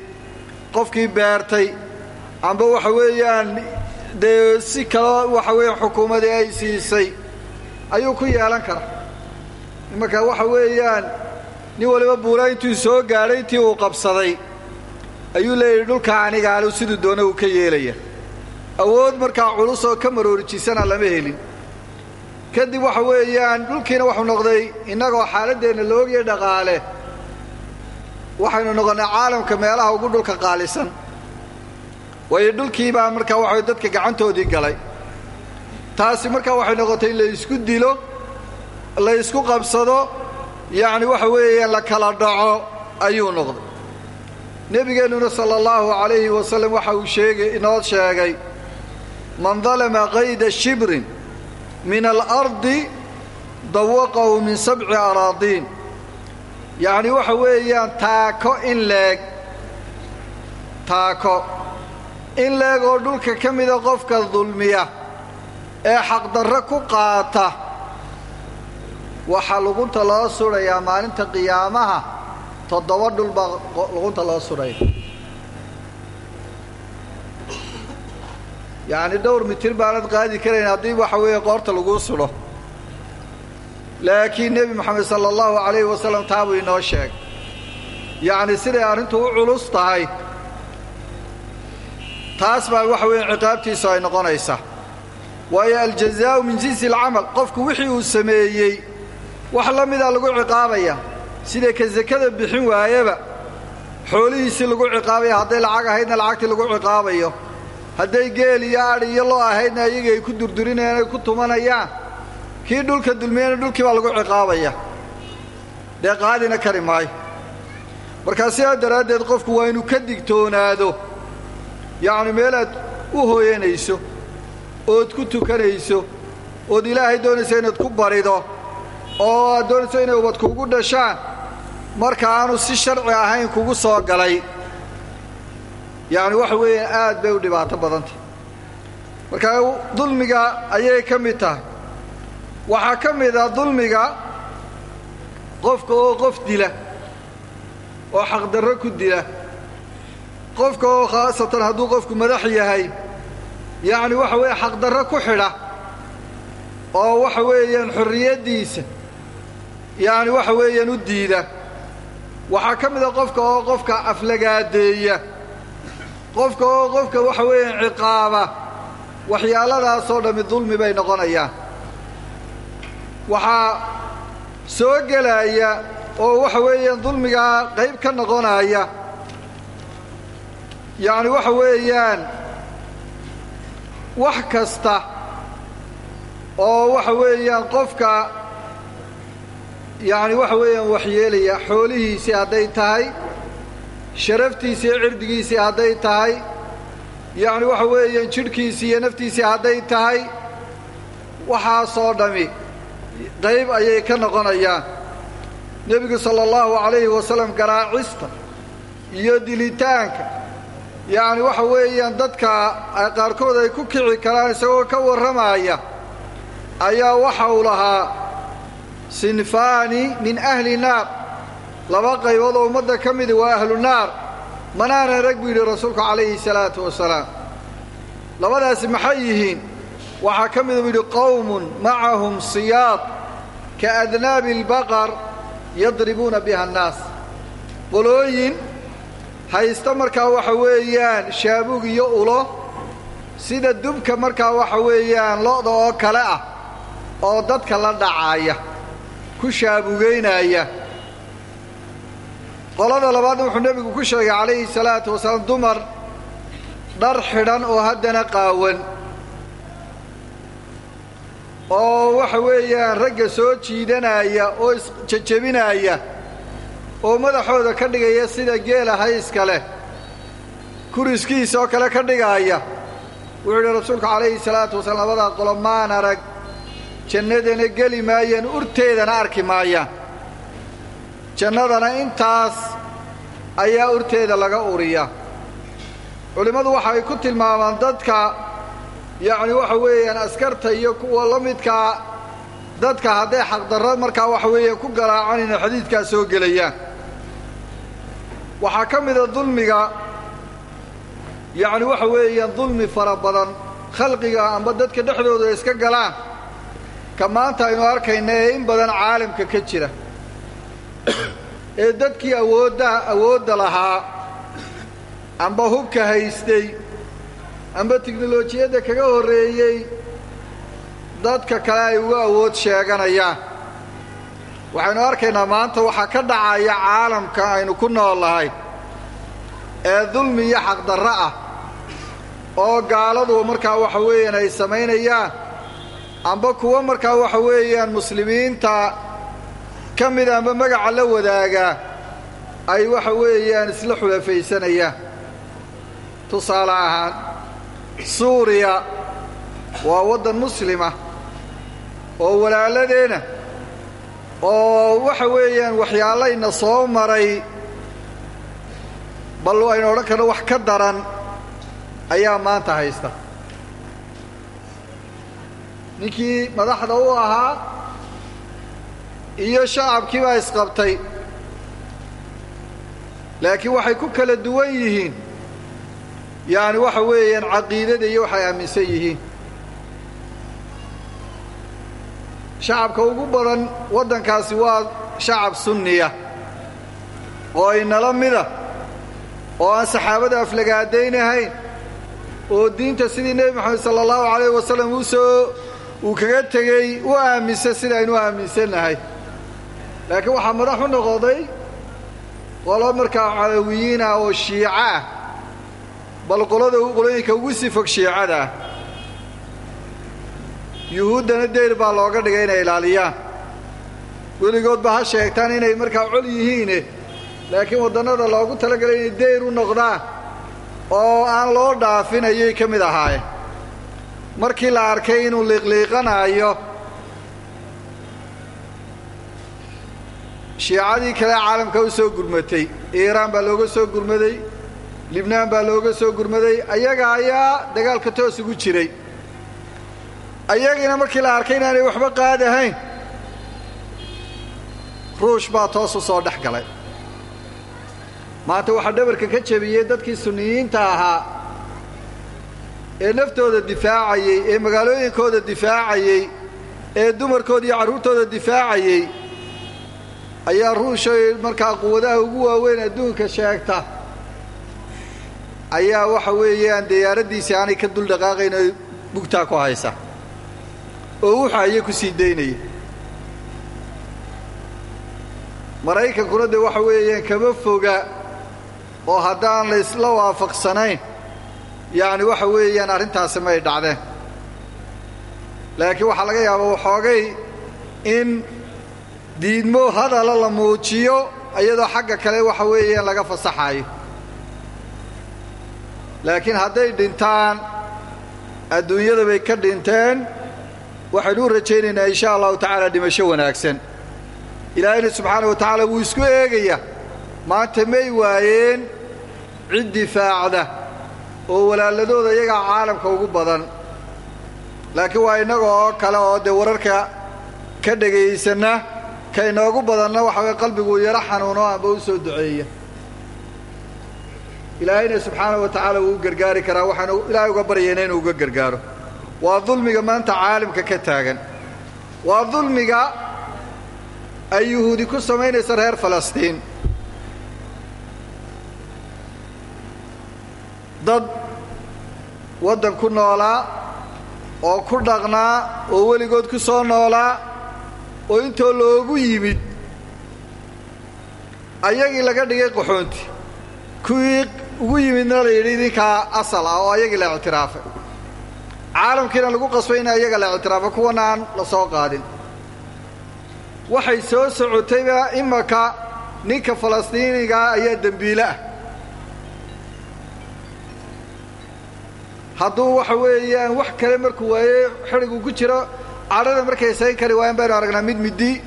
qofkii beertay amba waxa weeyaan dee si kaloo waxa weeyaan xukuumadii ay siisay ayuu ku yeelan karaa. Imanka waxa weeyaan nin waliba buuraa intuu soo gaadhay intii uu qabsaday ayuu leeyahy dhulka anigaale siduu doona uu ka yeelaya awood markaa culus oo ka maroorijisana lama helin. Kadib waxa weeyaan dhulkiina wuxuu noqday innagoo xaaladdeenna loogiya dhaqaale. Waxaynu noqonnay caalamka meelaha ugu dhulka qaalisan waayo dhulkiibaa markaa waxa dadka gacantoodii galay. Taasi markaa waxay noqotay in la isku dilo la ysku qabsado yacni waxa weeyaan la kala dhaco ayuu noqday. Nebigeennuna sala allahu calayhi wasallam waxa uu sheegay inoo sheegay man dalama qayda shibrin min alardi dawaqahu min sabci araadiin yacni waxa weeyaan taako in leeg taako in leeg oo dhulka ka qofka dulmiya ee xaqdarro ku qaata waxaa lugunta loo sudhayaa maalinta qiyaamaha toddoba dhul baa lugunta loo sudhaya yacni mitir baanad qaadi karayn haddii waxa weeye qoorta laguu sudho laakiin nebi moxamed sala allahu calayhi wasallam taabuu inoo sheegay. Yacni siday arrintu u culus tahay taas baa waxa weeye ciqaabtiisu ay noqonaysaa waayo aljazaa'u min jinsi alcamal qofku wixii uu sameeyey wax la mida lagu ciqaabaya. Sida ka sakada bixin waayaba? Xoolihiisii lagu ciqaabaya hadday lacag ahaydna lacagtii lagu ciqaabayo. Hadday geel iyo adhi iyo loo ahaydna ayaga ay ku durdurinayaan ay ku tumanayaan. Kii dhulka dulmiyana dhulkii baa lagu ciqaabaya. Dee qaadina kari maayo. Markaa sidaa daraaddeed qofku waa inuu ka digtoonaado yacni meelaad u hooyanayso ood ku tukanayso ood ilaahay doonayso inaad ku barido oo aad doonayso inay ubad kugu dhashaan marka aanu si sharci ahayn kugu soo galay. Yacni waxa weeyaan aad bay u dhibaato badantah marka dulmiga ayay ka mid tahay. Waxaa ka mid ah dulmiga qofka oo qof dila oo xaqdarro ku dila qofka oo khaasatan hadduu qofku madax yahay yacni waxa weeye xaqdarro ku xidha oo waxa weeyaan xorriyaddiisa yacni waxa weeyaan u diida. Waxaa ka mid qofka oo qofka aflagaadeeya qofka oo qofka waxa weeyaan ciqaaba waxyaaladaasoo dhammi dulmi bay noqonayaan. Waxaa soo gelaya oo waxa weeyaan dulmigaa qayb ka noqonaya yacni waxa weeyaan wax kasta oo waxa weeyaan qofka yacni waxa weeyaan waxyeelaya xoolihiisii hadday tahay sharaftiisii cirdigiisii hadday tahay yacni waxa weeyaan jidhkiisii iyo naftiisii hadday tahay waxaasoo dhammi qayb ayay ka noqonayaan. Nebigu sala allahu calayhi wasallam garaacista iyo dilitaanka yacni waxa weeyaan dadka qaarkood ay ku kici karaan isagoo ka warramaya ayaa waxa uu lahaa sinfaani min ahli naar. Laba qaybood oo ummadda ka midi waa ahlu naar. Manaana rag buu yidhi rasuulku calayhi salaatu wasalaam. Labadaasi maxay yihiin? Waxaa ka mida buu yidhi qowmun macahum siyaad ka adnaabi albaqar yadribuuna biha annaas haysta markaa waxa weeyaan shaabug iyo ulo. Sida dubka markaa waxa weeyaan lo'da oo kale ah oo dadka la dhacaaya ku shaabugaynaya qolada labaadna wuxuu nebigu ku sheegay calayhi salaatu wasalaam dumar dhar xidhan oo haddana qaawan. Oo waxa weeyaan ragga soo jiidanaya oo isjejebinaya oo madaxooda ka dhigaya sida geela hayska leh. Kuriskiisa oo kale ka dhigaaya wuxuu yidhi rasuulku calayhi salaatu wasalaam labadaa qolo maan arag jannadana geli maayaan urteedana arki maayaan. Jannadana intaas ayaa urteeda laga uriya culimmadu waxa ay ku tilmaamaan dadka yacni waxa weeyaan askarta iyo kuwa la midkaa dadka hadday xaqdarro markaa waxa weeye ku garaacan inay xadiidkaa soo gelayaan waxaa ka mida dulmiga yacni waxa weeyaan dulmi fara badan khalqiga amba dadka dhexdooda iska galaan. Ka maanta aynu arkayna ee in badan caalamka ka jira. Ee dadkii awoodda awoodda lahaa amba hubka haystay amba tiknolojiyadda kaga horreeyey dadka kale ay uga awood sheeganayaan waxaynu arkaynaa maanta waxaa ka dhacaya caalamka aynu ku nool nahay ee dulmi iyo xaqdarro ah oo gaaladu markaa waxa weeyaan ay samaynayaan amba kuwo markaa waxa weeyaan muslimiinta ka mid amba magaca la wadaagaa ay waxa weeyaan isla xulafaysanayaan. Tusaale ahaan suuriya waa waddan muslima oo walaaladeenna oo waxa weeyaan waxyaalayna soo maray bal aynu odhan karno wax ka daran ayaa maanta haysta. Ninkii madaxda u ahaa iyo shacabkii baa isqabtay laakiin waxay ku kala duwan yihiin yacni waxa weeyaan caqiidada iyo waxay aaminsan yihiin shacabka ugu badan waddankaasi waa shacab sunniya oo inala mida oo aan saxaabada aflagaadaynahayn oo diinta sidii nebi moxamed sala allahu calayh wasalam uu soo uu kaga tegey u aaminsan sida aynu aaminsannahay laakiin waxaa madax u noqoday qolo markaa calawiyiinah oo shiico ah bal qolada qolooyinka ugu sii fog shiicada ah yuhuuddana deyr baa looga dhigay inay ilaaliyaan. Weligoodba ha sheegtaan inay markaa col yihiine laakiin waddannada loogu talagalay inay deyr u noqdaan oo aan loo dhaafin ayay ka mid ahaayeen. Markii la arkay inuu liiqliiqanaayo shiicadii kale caalamka u soo gurmatay iiraan baa looga soo gurmaday libnaan baa looga soo gurmaday ayaga ayaa dagaalka toos ugu jiray ayagiina markii la arkay inaanay waxba qaadahayn ruush baa toos u soo dhex galay. Maanta waxaa dhabarka ka jebiyey dadkii sunniyiinta ahaa ee naftooda difaacayey ee magaalooyinkooda difaacayey ee dumarkooda iyo carruurtooda difaacayey ayaa ruushay markaa quwadaha ugu waaweyn adduunka sheegta. Ayaa waxa weeyaan diyaaraddiisii aanay ka dul dhaqaaqayn oo bugtaa ku haysa oo wuxa ayay ku sii daynaya maraykankuna dee waxa weeyaan kama foga oo haddaan la isla waafaqsanayn yacni waxa weeyaan arrintaasi may dhacdeen. Laakiin waxaa laga yaabaa waxoogay in diidmo hadala la muujiyo iyadoo xagga kale waxa weeyaan laga fasaxayo. Laakiin hadday dhintaan adduunyada bay ka dhinteen waxaynu u rajaynaynaa insha allahu tacaala dhimasho wanaagsan. Ilaahayna subxaana wa tacaala wuu isku eegaya maanta may waayeen cid difaacda oo walaaladooda iyagaa caalamka ugu badan. Laakiin waa innaga oo kale oo dee wararka ka dhegaysanna ka inoogu badanna waxa weye qalbiguu yaro xanuuno amba u soo duceeya. Ilaahayna subxaana wa tacaala wuu gargaari karaa. Waxaanu ilaahay uga baryayna inuu uga gargaaro waa dulmiga maanta caalamka ka taagan. Waa dulmiga ay yuhuudi ku samaynaysa reer falastiin. Dad waddan ku noolaa oo ku dhaqnaa oo weligood ku soo noolaa oo intoo loogu yimid ayagii laga dhigay qaxoonti. Kuwii ugu yimidna la yidhi idinkaa asal ah oo ayagii la ictiraafay caalamkiina lagu qasbay in ayaga la ictiraafo kuwana aan la soo qaadin. Waxay soo socotayba imaka ninka falastiinigaa ayaa dembiile ah. Hadduu weeyaan wax kale markuu waaye xidhigu ku jiro cadhada markay sayn kari waayaan baynu aragnaa mid midi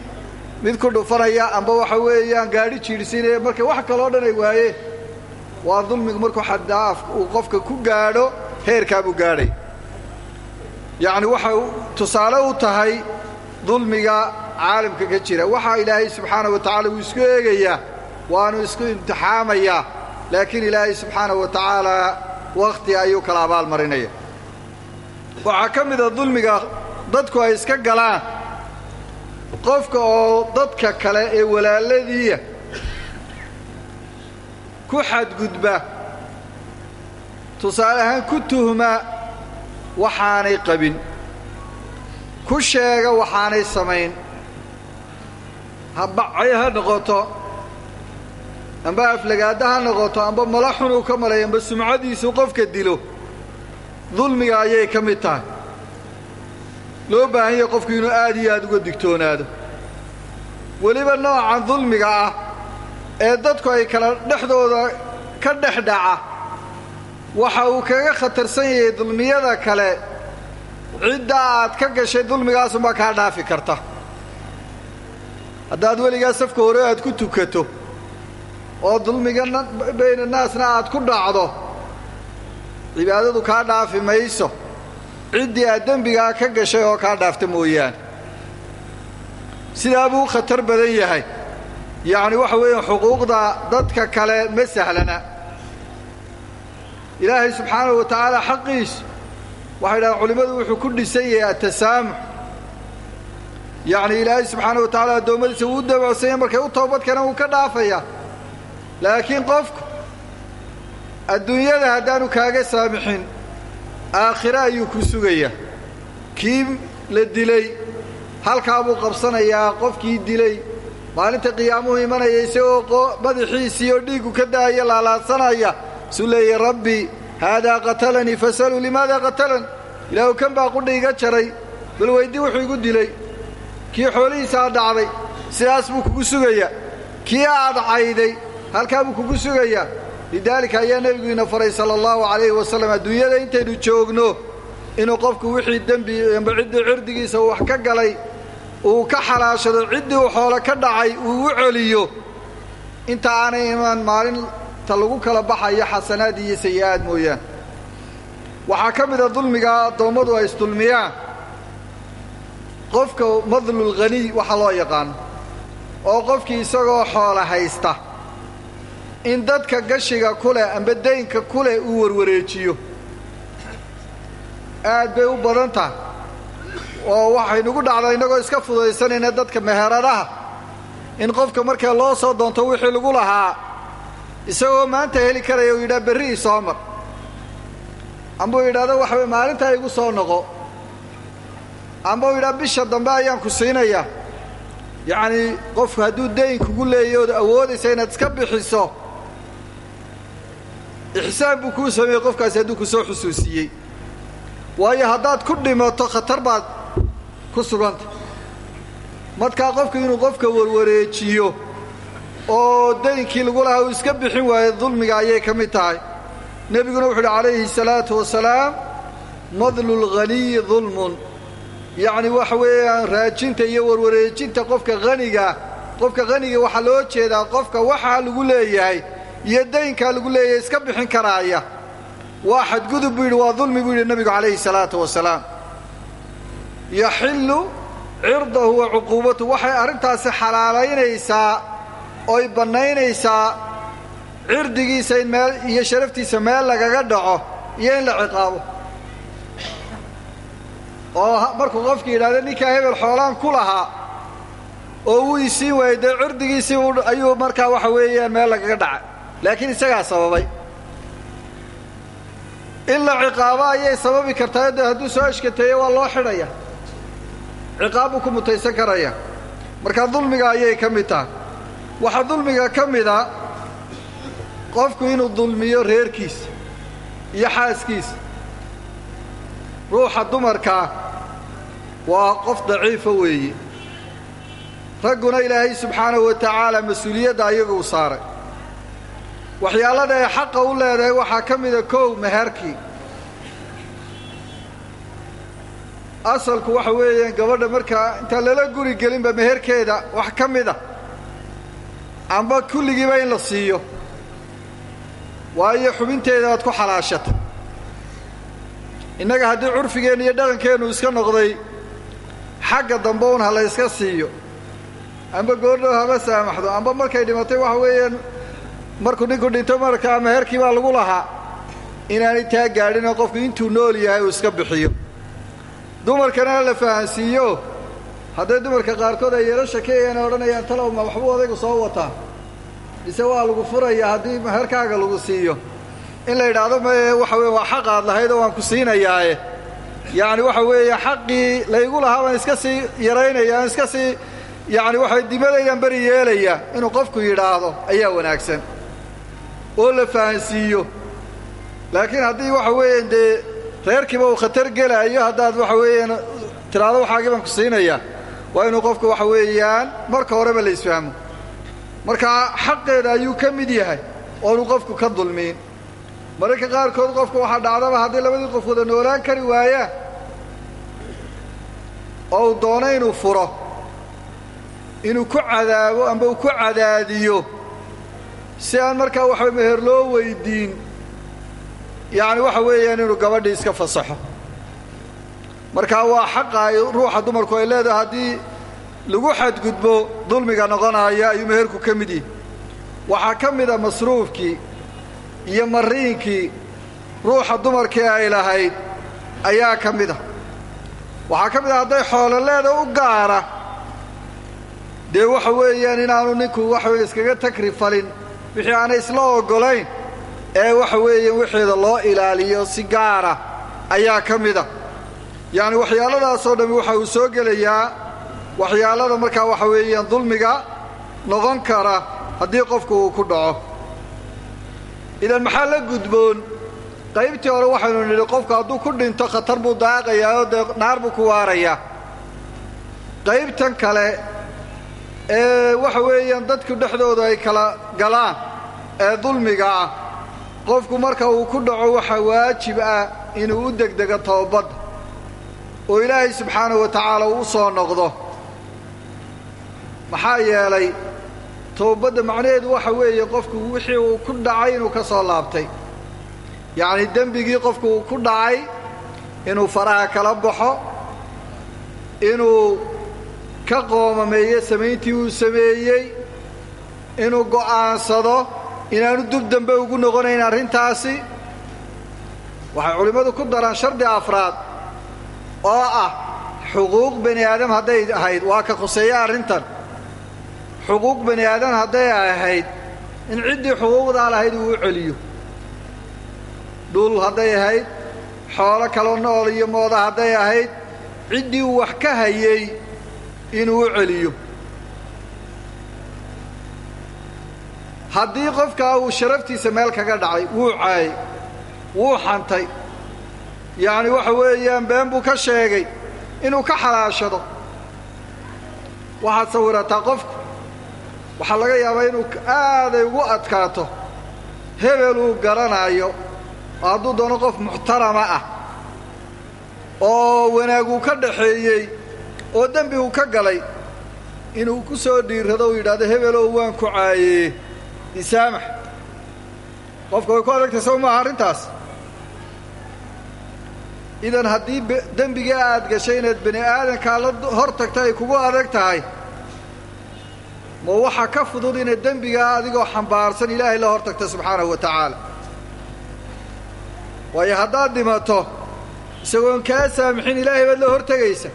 mid ku dhufanaya amba waxa weeyaan gaadhi jiidhsiinaya markay wax kaloo dhan ay waayeen. Waa dulmigu markuu xaddaaf uu qofka ku gaadho heerkaabuu gaadhay yacni waxay tusaale u tahay dulmiga caalamka ka jira. Waxaa ilaahay subxaana wa tacaala wuu isku eegayaa waanu isku imtixaamayaa laakiin ilaahay subxaana wa tacaala wakhti ayuu kala abaalmarinaya waxaa ka mida dulmiga dadku ay iska galaan qofka oo dadka kale ee walaaladiiya ku xadgudba tusaale ahaan ku tuhma waxaanay qabin. Ku sheega waxaanay samayn. Habacay ha noqoto. Amba aflagaada ha noqoto amba mala xun uu ka malay amba sumcadiisu qofka dilo. Dulmiga ayay ka mid tahay. Loo baahan yahay qofku inuu aad iyo aad uga digtoonaado. Weliba noocan dulmiga ah ee dadku ay kala dhexdooda ka dhex dhaca waxa uu kaga khatarsan yahay dulmiyada kale. Cidda aad ka gashay dulmigaasunbaa kaa dhaafi karta. Haddaad weligaa safka hore aad ku tukato oo dulmiga bayna naasna aad ku dhacdo cibaadadu kaa dhaafi mayso. Ciddii aad dembigaa ka gashay oo kaa dhaafta mooyaane. Sidaa buu khatar badan yahay. Yacni waxa weeyaan xuquuqda dadka kale ma sahlana ilaahay subxaanahu wa tacaala xaqiisu waxay dhahaan culimmadu wuxuu ku dhisan yahay atasaamux ilaahay subxaanahu wa tacaala addoommadiisa wuu u markay u toobadkana wuu ka dhaafayaa laakiin qofku adduunyada haddaanu kaaga saamixin aakhire ayuu ku sugayaa. Kii la dilay halkaa buu qabsanayaa qofkii dilay. Maalinta qiyaamuhu imanaya isagoo madaxiisii oo dhiiggu ka daaya laalaadsanaya suu leeyahy rabbi haadaa qatalanii fasaluu limaada qatalan? Ilaahu kan baa qudha iga jaray bal weydii wuxuu igu dilay. Kii xoolihiisaa dhacday sidaas buu kugu sugayaa kii aad cayday halkaa buu kugu sugayaa lidaalika ayaa nebigu ina faray sala allahu calayhi wasallam adduunyada intaynu joogno inuu qofku wixii dembi ciddii cirdigiisa uu wax ka galay uu ka xalaashado ciddii uu xoolo ka dhacay uu u celiyo inta aanay imaan maalinta lagu kala baxayo xasanaad iyo sayi'aad mooyaan waxaa ka mida dulmiga addoommadu ay isdulmiyaan. Qofka madlulghaniy waxa loo yaqaano oo qofkii isagoo xoola haysta. In dadka gashiga ku leh amba daynka ku leh uu warwareejiyo. Aad bay u badan tahay oo waxaynugu dhacdaa innagoo iska fudaysanayna dadka meheradaha. In qofka markaa loo soo doonto wixii lagu lahaa isagoo maanta heli karaya uu yidhaha berri ii soo mar. Amba uu yidhahdo waxaway maalintaa igu soo noqo. Amba uu yidhaha bisha dambe ayaan ku siinayaa yacnii qofku hadduu dayn kugu leeyahy ood awoodaysa inaad iska bixiso ixsaan buu kuu sameeyey qofkaasi hadduu ku soo xusuusiyey. Waayo haddaad ku dhimato khatar baad ku suganta. Markaa qofku inuu qofka warwareejiyo oo daynkii lagu lahaa uu iska bixin waayo dulmiga ayay ka mid tahay. Nebiguna wuxu uhi calayhi salaatu wasalaam madlulghaniyi dulmun yacni waxa weeyaan raajinta iyo warwareejinta qofka hanigaa qofka haniga waxaa loo jeedaa qofka waxaa lagu leeyahay iyo daynkaa lagu leeyahay iska bixin karaaya. Waa xadgudub buu yidhi waa dulmi buu yidhi nebigu calayhi salaatu wasalaam. Yaxillu cirdahu wa cuquubatu waxay arrintaasi xalaalaynaysaa oy bannaynaysaa cirdigiisa in meel iyo sharaftiisa meel lagaga dhaco iyo in la ciqaabo. Oo markuu qofki yidhahdo ninkaa hebel xoolaan ku lahaa oo wuu isiin waayey dee cirdigiisii ayuu markaa waxa weeyaan meel lagaga dhacay. Laakiin isagaa sababay. In la ciqaabo ayay sababi kartaa de hadduu soo ashkateeyo waa loo xidhaya. Ciqaab ku mutaysan karaya. Marka dulmiga ayay ka mid tahay waxaa dulmiga ka mida qofku inuu dulmiyo reerkiisa iyo xaaskiisa ruuxa dumarkaa waa qof daciifa weeye ragguna ilaahay subxaanahu wa tacaala mas'uuliyadda ayagu u saaray. Waxyaalada ay xaqa u leedahay waxaa ka mida kow meherkii. Asalku waxa weeyaan gabadha markaa intaan lala guri gelinba meherkeeda wax ka mid amba kulligiiba in la siiyo. Waayo xubinteeda aad ku xalaashata innaga haddii curfigeennu iyo dhaqankeennu iska noqday xagga dambe un ha la yska siiyo. Amba goordhow haba saamaxdo. Amba markay dhimatay waxa weeyaan markuu ninku dhinto markaa meherkii baa lagu lahaa inaanay taa gaadhinoo qofku intuu nool yahay uu iska bixiyo. Dumarkana la fahansiiyo hadday dumarka qaarkood ay yaro shakeeyeen odhanayaan talow ma waxbuu odaygu soo wataa mise waa lagu furaya haddii meherkaaga lagu siiyo. In la yidhaahdo maye waxa weye waa xaq aad lahayd oo waan ku siinayaaye. Yacni waxa weeye xaqii laygu lahaa baan iska sii yaraynaya aan iska sii yacni waxa dimadaydan beri yeelaya. Inuu qofku yidhaahdo ayaa wanaagsan. Oo la fahansiiyo. Laakiin haddii waxa weeyaan dee reerkiiba uu khatar gelaayo haddaad waxa weeyaan tiraado waxaagii baan ku siinayaa waa inuu qofku waxa weeyaan marka horeba la isfahmo. Markaa xaqeeda ayuu ka mid yahay oonu qofku ka dulmiin. Mararka qaarkood qofku waxaa dhacdaba haddii labadii qof wada noolaan kari waayaan oo uu doono inuu furo inuu ku cadaabo amba uu ku cadaadiyo. Si aan markaa waxa meher loo weydiin yacni waxa weeyaan inuu gabadhii iska fasaxo markaa waa xaqa ay ruuxa dumarku ay leedahay haddii lagu xadgudbo dulmiga noqonaya ayuu meherku ka mid yihi waxaa ka mida masruufkii iyo mariinkii ruuxa dumarkii ay lahayd ayaa ka mid a. Waxaa ka mid hadday xoololeeda u gaara dee waxa weeyaan inaanu ninku waxa weye iskaga tagri falin wixii aanay isla oggolayn ee waxa weeyaan wixeeda loo ilaaliyo si gaara ayaa ka mid a yacni waxyaaladaasoo dhammi waxa uu soo gelayaa waxyaalada markaa waxa weeyaan dulmiga noqon kara haddii qofku uu ku dhaco. Idan maxaa la gudboon? Qaybtii hore waxaynu nidhi qofku hadduu ku dhinto khatar buu daaqayaa oo dee naar buu ku waarayaa qaybtan kale ee waxa weeyaan dadku dhexdooda ay kala galaan ee dulmiga ah qofku marka uu ku dhaco waxaa waajib ah inuu u degdego toobadda oo ilaahay subxaanahu wa tacaala uu u soo noqdo maxaa yeelay toobadda macnaheedu waxa weeye qofku wixii uu ku dhacay inuu ka soo laabtay. Yacni dembigii qofku uu ku dhacay inuu faraha kala baxo inuu ka qoomameeyo samayntii uu sameeyey inuu go'aansado inaanu dub dambe ugu noqonayn arrintaasi. Waxay culimmadu ku daraan shardi afraad oo ah xuquuq bani aadam hadday ahayd waa ka khuseeya arrintan. Xuquuq bani aadam hadday ahayd in ciddii xuquuqdaa lahayd uu u celiyo. Dhul hadday ahayd xoolo kaloo nool iyo mooda hadday ahayd ciddii uu wax ka hayey inuu u celiyo. Haddii qofkaa uu sharaftiisa meel kaga dhacay wuu caayay wuu xantay yacni waxa weeyaan been buu ka sheegay inuu ka xalaashado. Waxaad sawirataa qofku waxaa laga yaabaa inuu aaday ugu adkaato hebel uu garanaayo oo hadduu doono qof muxtarama ah oo wanaaguu ka dhaxeeyey oo dembi uu ka galay inuu ku soo dhiirrado uu yidhahdo hebelow waan ku caayee isaamax qofka way ku adagtay sow maaha arrintaas idan haddii dembigaa aad gashay inaad bani aadankaa la hor tagta ay kugu adag tahay ma waxaa ka fudud inaad dembigaa adigoo xambaarsan ilaahay la hor tagta subxaanahu wa tacaala. Waayo haddaad dhimato isagoon kaa saamixin ilaahay baad la hor tegaysa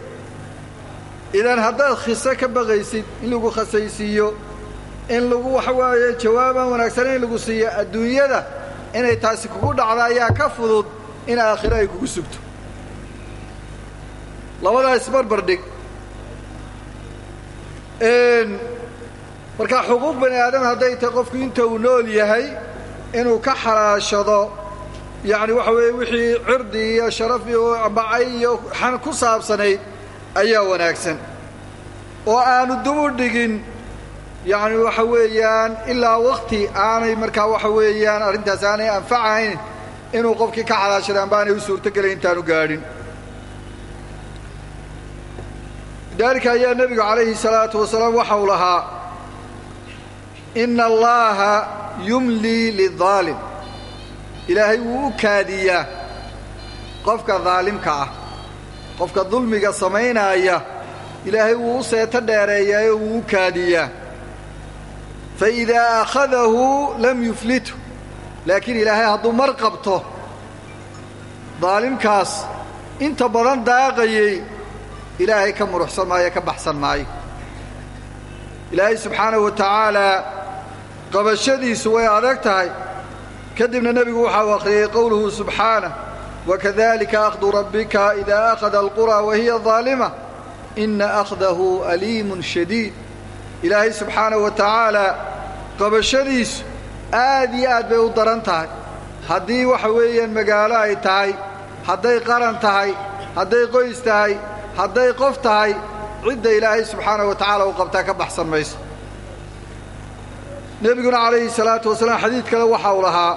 idan haddaad khiso ka baqaysid in lagu khasaysiiyo in lagu waxa waaye jawaabaan wanaagsaneyn lagu siiyo adduunyada inay taasi kugu dhacdo ayaa ka fudud in aakhiro ay kugu sugto labadaa isbarbar dhig. Markaa xuquuq bani aadam hadday tahay qofku inta uu nool yahay inuu ka xalaashado yacni waxa weeye wixii cirdi iyo sharaf iyo bacay iyo xan ku saabsanayd ayaa wanaagsan. Oo aanu dub u dhigin yacni waxa weeyaan ilaa wakti aanay markaa waxa weeyaan arrintaas aanay anfacahayn inuu qofkii ka xalaashadaan baanay u suurtogelayn intaanu gaadhin lidaalika ayaa nebigu calayhi salaatu wasalaam waxa uu lahaa ina allaha yumlii lidaalim ilaahay wuu u kaadiyaa qofka daalimka ah qofka dulmiga samaynaaya. Ilaahay wuu u seeto dheereeyaayoo wuu u kaadiyaa. Fa idaa akhadahu lam yuflithu. Laakiin ilaahay hadduu mar qabto daalimkaas inta badan daaqayay ilaahay ka muruxsan maayo ka baxsan maayo. Ilaahay subxaanahu wa tacaalaa qabashadiisu way adag tahay. Kadibna nebigu waxa uu akhriyey qowluhu subxaanah wakadalika akhdu rabbika idaa akhada alqura wa hiya daalima ina akhdahu aliimun shadiid. Ilaahay subxaanahu wa tacaalaa qabashadiisu aad iyo aad bay u daran tahay. Haddii waxa weeyaan magaalo ay tahay hadday qaran tahay hadday qoys tahay hadday qof tahay cidda ilaahay subxaanahu wa tacaala uu qabtaa ka baxsan mayso. Nebiguna calayhi salaatu wasalaam xadiid kale waxa uu lahaa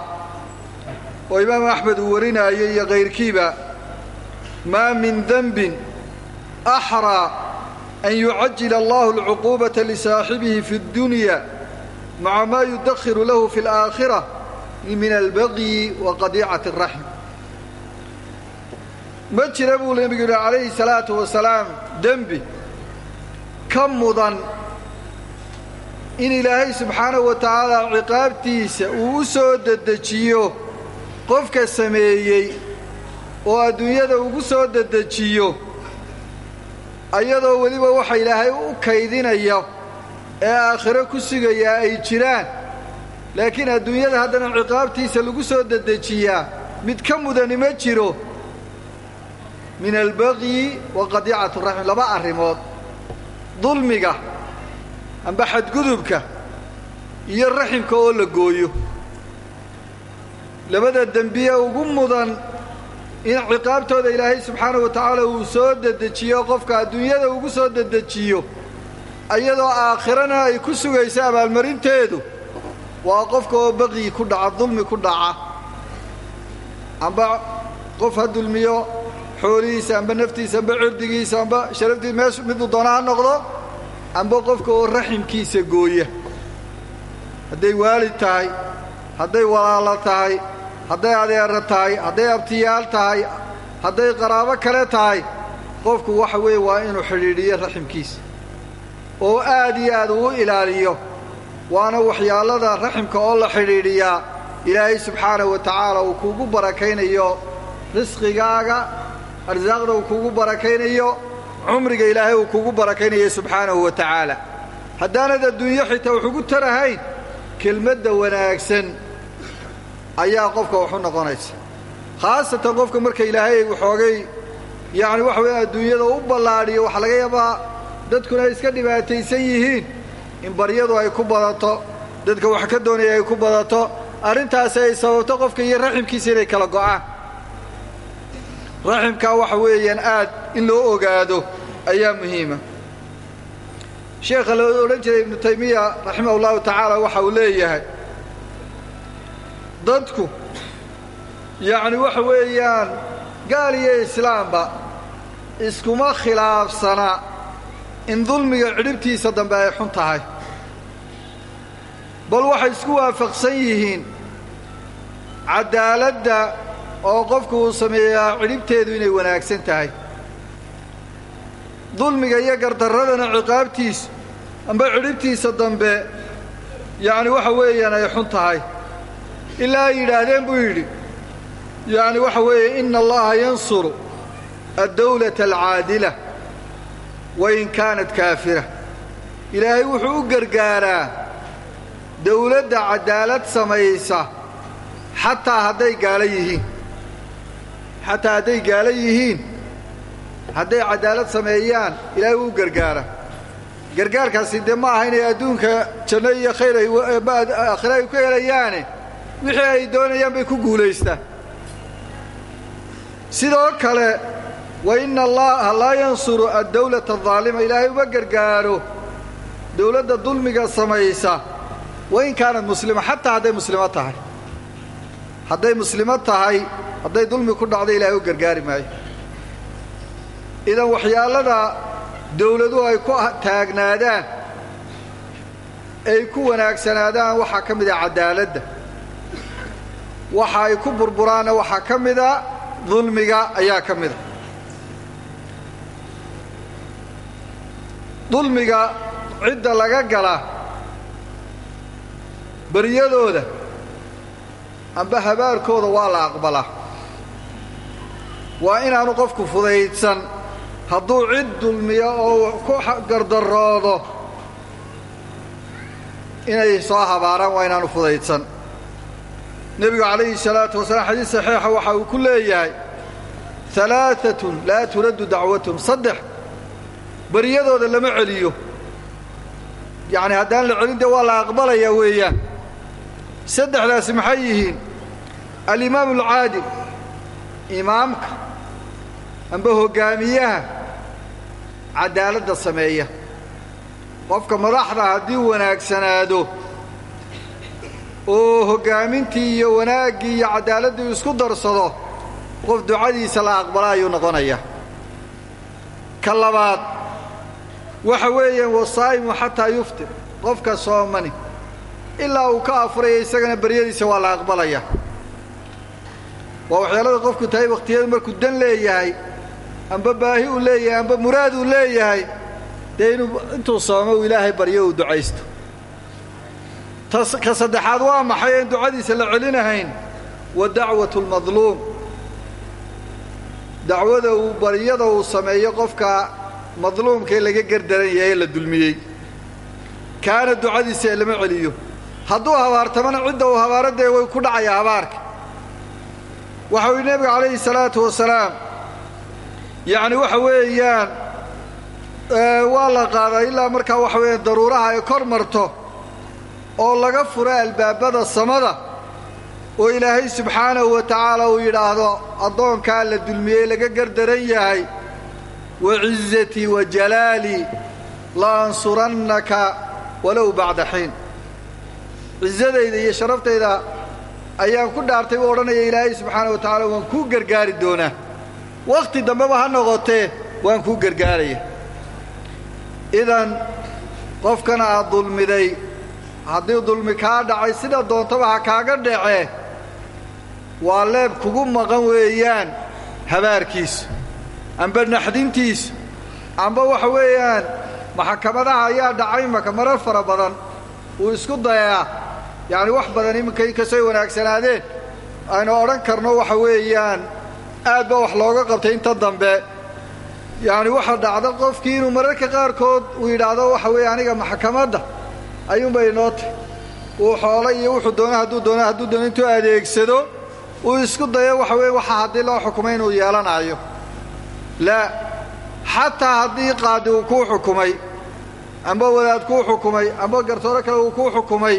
oo imaamu axmed uu warinaayey iyo kayrkiiba maa min denbin axraa an yucajila allahu alcuquubata lisaaxibihi fi اddunya maca maa yudakhiru lahu fi alaakhira min albagyi wa qadiicati araxm ma jira buu nebigu yidhi calayhi salaatu wasalaam dembi ka mudan in ilaahay subxaanahu wa tacaala ciqaabtiisa uu u soo dedejiyo qofka sameeyey oo adduunyada ugu soo dedejiyo ayadoo weliba waxa ilaahay u kaydinayo ee aakhiro ku sugayaa ay jiraan. Laakiin adduunyada haddana ciqaabtiisa lagu soo dedejiyaa mid ka mudani ma jiro min albagyi wa qadiicati raxmi laba arrimood. Dulmiga amba xadgudubka iyo raximka oo la gooyo. Labada dembiye ugu mudan in ciqaabtooda ilaahay subxaanahu wa tacaala uu soo dedejiyo qofka adduunyada ugu soo dedejiyo iyadoo aakhirana ay ku sugayso abaalmarinteedu waa qofka oo baqyi ku dhaca dulmi ku dhaca. Amba qof ha dulmiyo xoolihiisa amba naftiisa amba cirdigiisa amba sharaftiisa meeshu miduu doona ha noqdo amba qofka oo raximkiisa gooya. Hadday waalid tahay hadday walaalo tahay hadday adeero tahay hadday abtiyaal tahay hadday qaraabo kale tahay qofku waxa weeye waa inuu xidhiidhiyo raximkiisa. Oo aad iyo aad uu ilaaliyo waana waxyaallada raximka oo la xidhiidhiyaa ilaahay subxaanahu wa tacaala uu kuugu barakaynayo risqigaaga arsaaqda uu kuugu barakaynayo cumriga ilaahay uu kuugu barakaynayo subxaanahu wa tacaala. Haddaanad adduunyo xitaa wuxugu tarahayn kelmadda wanaagsan ayaa qofka waxu noqonaysa. Khaasatan qofka marka ilaahay waxoogay yacni waxa weya adduunyada u ballaadhiyo waxaa laga yaabaa dadkuna iska dhibaataysan yihiin in baryadu ay ku badato dadka wax ka doonaya ay ku badato arrintaasi ay sababto qofka iyo raximkiisa inay kala go'aan raximkaa waxa weeyaan aad in loo ogaado ayaa muhiima. Sheekha la odhan jiray ibnu taymiya raximah ullahu tacaala waxa uu leeyahay dadku yacni waxa weeyaan gaal iyo islaamba iskuma khilaafsana in dulmiga cidhibtiisa dambe ay xun tahay. Bal waxay isku waafaqsan yihiin caddaaladda oo qofku uu sameeyaa cidhibteedu inay wanaagsan tahay. Dulmiga iyo gardarradana ciqaabtiisu amba cidhibtiisa dambe yacni waxa weeyaan ay xun tahay. Ilaa ay yidhaahdeen buu yidhi yacni waxa weeye ina allaha yansuru addawlata alcaadila wain kaanat kaafira. Ilaahay wuxuu u gargaaraa dawladda caddaalad samaysa xataa hadday gaalo yihiin xataa hadday gaalo yihiin hadday caddaalad sameeyaan ilaahay gargaara. Gargaarkaasi dee ma aha inay adduunka janno iyo khayr aakhire ay ku helayaane? Wixii ay doonayaan bay ku guulaystaan sidoo kale wa ina allaha laa yansuru addawlata adaalima ilaahay uma gargaaro dowladda dulmiga samaysa. Wain kaanad muslima xataa hadday muslimo tahay. Hadday hadday dulmi ku dhacdo ilaahay u gargaari maayo. Idan waxyaalada dowladuhu ay ku taagnaadaan ay ku wanaagsanaadaan waxaa ka mid ah waxa ay ku burburaanna waxaa ka mida dulmiga ayaa ka dulmiga cidda laga gala baryadooda amba habaarkooda waa la aqbalaa waa inaanu qofku fudaydsan. Hadduu cid dulmiyo ku gardaroodo inay soo habaaraan inaanu fudaydsan. Nebigu calayhi salaatu wasalaam xadiis saxiixa waxa uu ku leeyahay alaaatun laa turaddu dacwatuhum saddex baryadooda lama celiyo. Yacni haddaan la celin dee la aqbalayaa weeyaan. Saddexdaasi maxay yihiin? Alimaamu alcaadil imaamka amba hoggaamiyaha caddaaladda sameeya. Qofka madaxda haddii wanaagsanaado oo hoggaamintii iyo wanaaggii iyo caddaaladdii isku darsado qof ducadiisa la aqbala ayuu noqonayaa ka labaad waxa weeyaan wasaa'imu xataa yuftir qofka soomani ilaa uu ka afuraya isagana baryadiisa waa la aqbalayaa waa waxyaalada qofku tahay wakhtiyadu markuu dan leeyahay amba baahi uu leeyahay amba muraad uu leeyahay dee inuu soomo uu ilaahay baryo uu ducaysto. Ka saddexaad waa maxay aan ducadiisa la celinahayn? Wa dacwatu lmadluum dacwada uu baryada uu sameeyo qofka madluumkaee laga gardaran yahay la dulmiyey. Kaana ducadiisa lama celiyo. Hadduu habaartamana cidda uu habaaro dee way ku dhacayaa habaarka. Waxa uu yidhi nebiga salaatu wasalaam yacni waxa weeyaan waa la qaadaa ilaa markaa waxa weeyaan daruuraha ay kor marto oo laga furo albaabada samada oo ilaahay subxaanahu wa tacaala uu yidhaahdo addoonkaa la dulmiyey laga gardaran yahay wa cizatii wa jalaalii la ansurannaka walow bacda xiin. Cisadayda iyo sharaftayda ayaan ku dhaartay u odhanaya ilaahay subxaana wa tacaala waan kuu gargaari doonaa wakhti dambeba ha noqotee waan kuu gargaaraya. Idan qofkana aad dulmiday haddii dulmi kaa dhacay sida doontaba ha kaaga dhacee waa leeb kugu maqan weeyaan habaarkiisa amba naxdintiisa amba waxa weeyaan maxkamadaha ayaa dhacay maka marar fara badan uu isku dayaa. Yacni wax badan iminka inkastay wanaagsanaadeen aynu odhan karno waxa weeyaan aad ba wax looga qabtay inta dambe. Yacni waxa dhacda qofkii inuu mararka qaarkood uu yidhaahdo waxa weeye aniga maxkamadda ayuunbay inoo tahy uu xoolo iyo wuxuu doona hadduu doona hadduu doono intuu adeegsado uu isku dayo waxa weeye waxa haddii loo xukumay inuu yeelanayo. Laa xataa haddii qaadi uu xukumay amba wadaad kuu xukumay amba gartooro kale uu kuu xukumay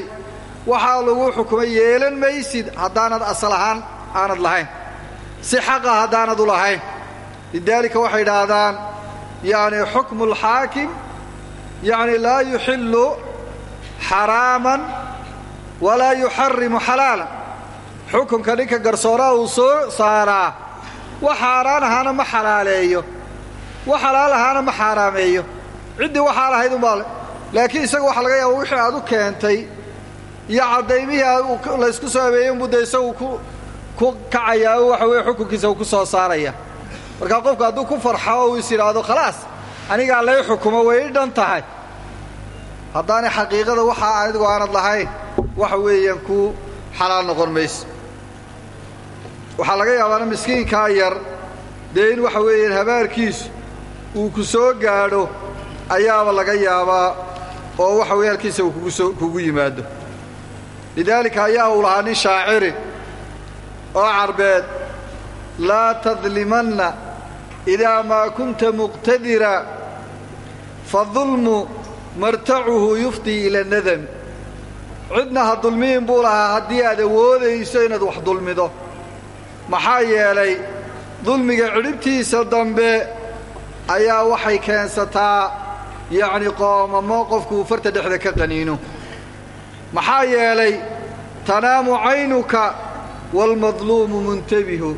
waxaa lagu xukumay yeelan maysid haddaanad asal ahaan aanad lahayn si xaqa haddaanad u lahayn. Lidaalika waxay idhaahdaan yacni xukmu alxaakim yacni laa yuxillu xaraaman walaa yuxarimu xalaalan xukunka ninka garsooraha uu soo saaraa wax xaaraan ahaana ma xalaaleeyo. Wax xalaal ahaana ma xaaraameeyo ciddii waxaa lahayd unbaa le. Laakiin isaga waxa laga yaaba wixii aad u keentay iyo caddaymihii laysku soo habeeyey unbuu dee ku ku kacayaa waxa weeye xukunkiisa uu ku soo saaraya. Markaa qofku hadduu ku farxo oo is yidhaahdo khalaas anigaa lay xukumo way i dhan tahay. Haddaanay xaqiiqada waxaa adigu aanad lahayn waxa weeyaan kuu xalaal noqon mayso waxaa laga yaabaana miskiinkaa yar dee in waxa weeyaan habaarkiisu uu ku soo gaadho ayaaba laga yaabaa oo waxa weye halkiisa uu kugu yimaado. Lidaalika ayaa uu lahaa nin shaaciri oo carbeed laa tadlimanna idaa maa kunta muqtadira fadulmu martacuhu yufdii ila nadami cidna ha dulmiyin buu lahaa haddii aad awoodayso inaad wax dulmido. Maxaa yeelay dulmiga cidhibtiisa dambe ayaa waxay keensataa yacni qoomamo qofkuu farta dhexda ka qaniino. Maxaa yeelay tanaamu caynuka waalmadluumu muntabihu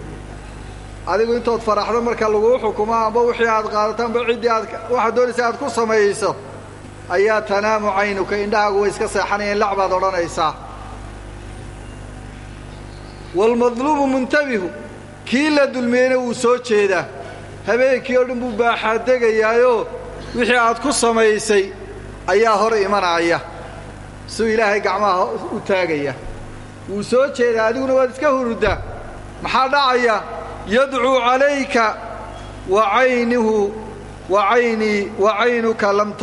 adigu intood faraxdo marka laguu xukumo amba wixii aad qaadato amba ciddii aad waxaad doonaysa aad ku samayso ayaa tanaamu caynuka indhahaagu way iska seexanayeen lac baad odhanaysaa. waalmadluumu muntabihu kii la dulmiyeyna wuu soo jeedaa habeenkii oo dhan buu baaxaadegayaayoo wixii aad ku samaysay ayaa hor imanaya. suu ilaahay gacmaha u taagaya wuu soo jeedaa adiguna waad iska huruddaa. Maxaa dhacaya? Yadcuu calayka wa caynuhu wa caynii wa caynuka lam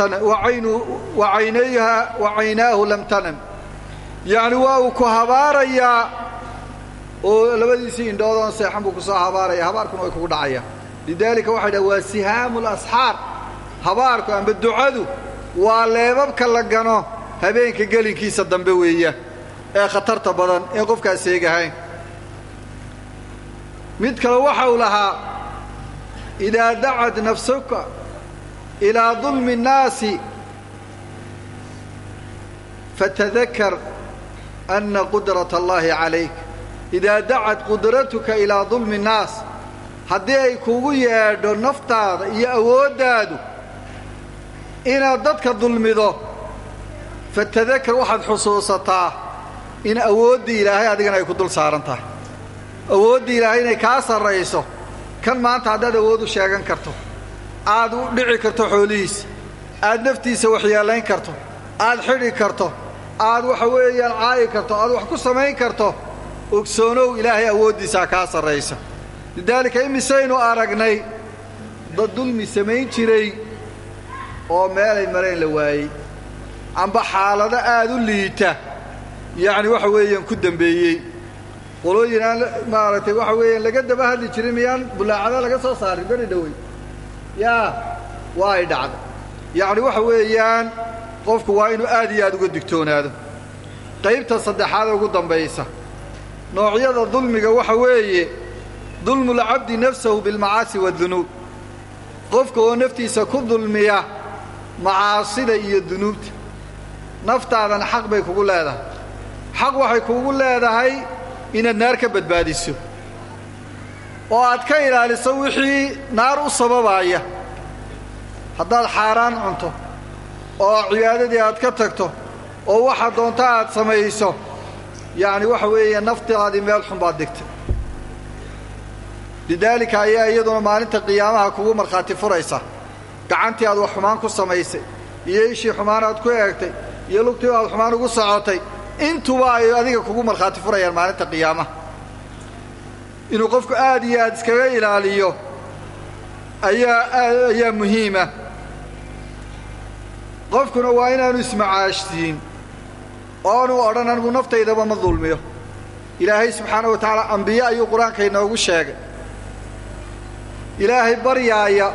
tanam. Yacni waa uu ku habaarayaa oo labadiisii indhoodoon seexan buu ku soo habaaraya. Habaarkuna way kugu dhacaya. Lidaalika waxay dhaha waa sihaamu lasxaar habaarku amba ducadu waa leebabka la gano habeenka gelinkiisa dambe weeya ee khatarta badan ee qofkaas eegahayn mid kale waxa uu lahaa idaa dacad nafsuka ilaa dulmi الnaasi fatadakar ana qudraة اllahi calayk idaa dacad qudratuka ilaa dulmi الnaas haddii ay kugu yeedho naftaada iyo awooddaadu inaad dadka dulmido fatadakar waxaad xusuusataa in awooddii ilaahay adigana ay ku dul saaran tahay awooddii ilaahay inay kaa sarrayso kan maanta haddaad awood u sheegan karto aad u dhici karto xoolihiisa aad naftiisa waxyeelayn karto aad xidhi karto aad waxa weeyaan caayi karto aad wax ku samayn karto ogsoonow ilaahay awooddiisaa kaa sarraysa. Lidaalika imisaynu aragnay dad dulmi samayn jiray oo meelay mareen la waayey. Amba xaalado aad u liita yacni waxa weeyaan ku dembeeyey qolooyin aan maaragtay waxa weeyaan laga daba hadli jirin miyaan bulaacada laga soo saarin beri dhowey yaa waa ay dhacda. Yacni waxa weeyaan qofku waa inuu aad iyo aad uga digtoonaado. Qaybta saddexaad ugu dambaysa noocyada dulmiga waxa weeye dulmu lcabdi nafsahu bilmacaasi wadunuub qofka oo naftiisa ku dulmiya macaasida iyo dunuubta. Naftaadana xaq bay kugu leedahay xaq waxay kugu leedahay inaad naar ka badbaadiso. oo aad ka ilaaliso wixii naar u sababaaya. haddaad xaaraan cunto oo cibaadadii aad ka tagto oo waxa doonta aad samayso yacni waxa weeye naftaadii meel xun baad dhigtay. lidaalika ayaa iyaduna maalinta qiyaamaha kugu markhaati furaysa. gacantii aad wax xumaan ku samaysay iyo ishii xumaan aad ku eegtay iyo lugtii aad xumaan ugu socotay intuba ay adiga kugu markhaati furayaan maalinta qiyaamaha inuu qofku aad iyo aad iskaga ilaaliyo ayaa ayaa muhiima. Qofkuna waa inaanu ismacaashsiin oonu odhan anigu naftaydaba ma dulmiyo. Ilaahay subxaana wa tacaala ambiye ayuu qur'aanka inoogu sheegay. Ilaahay baryaaya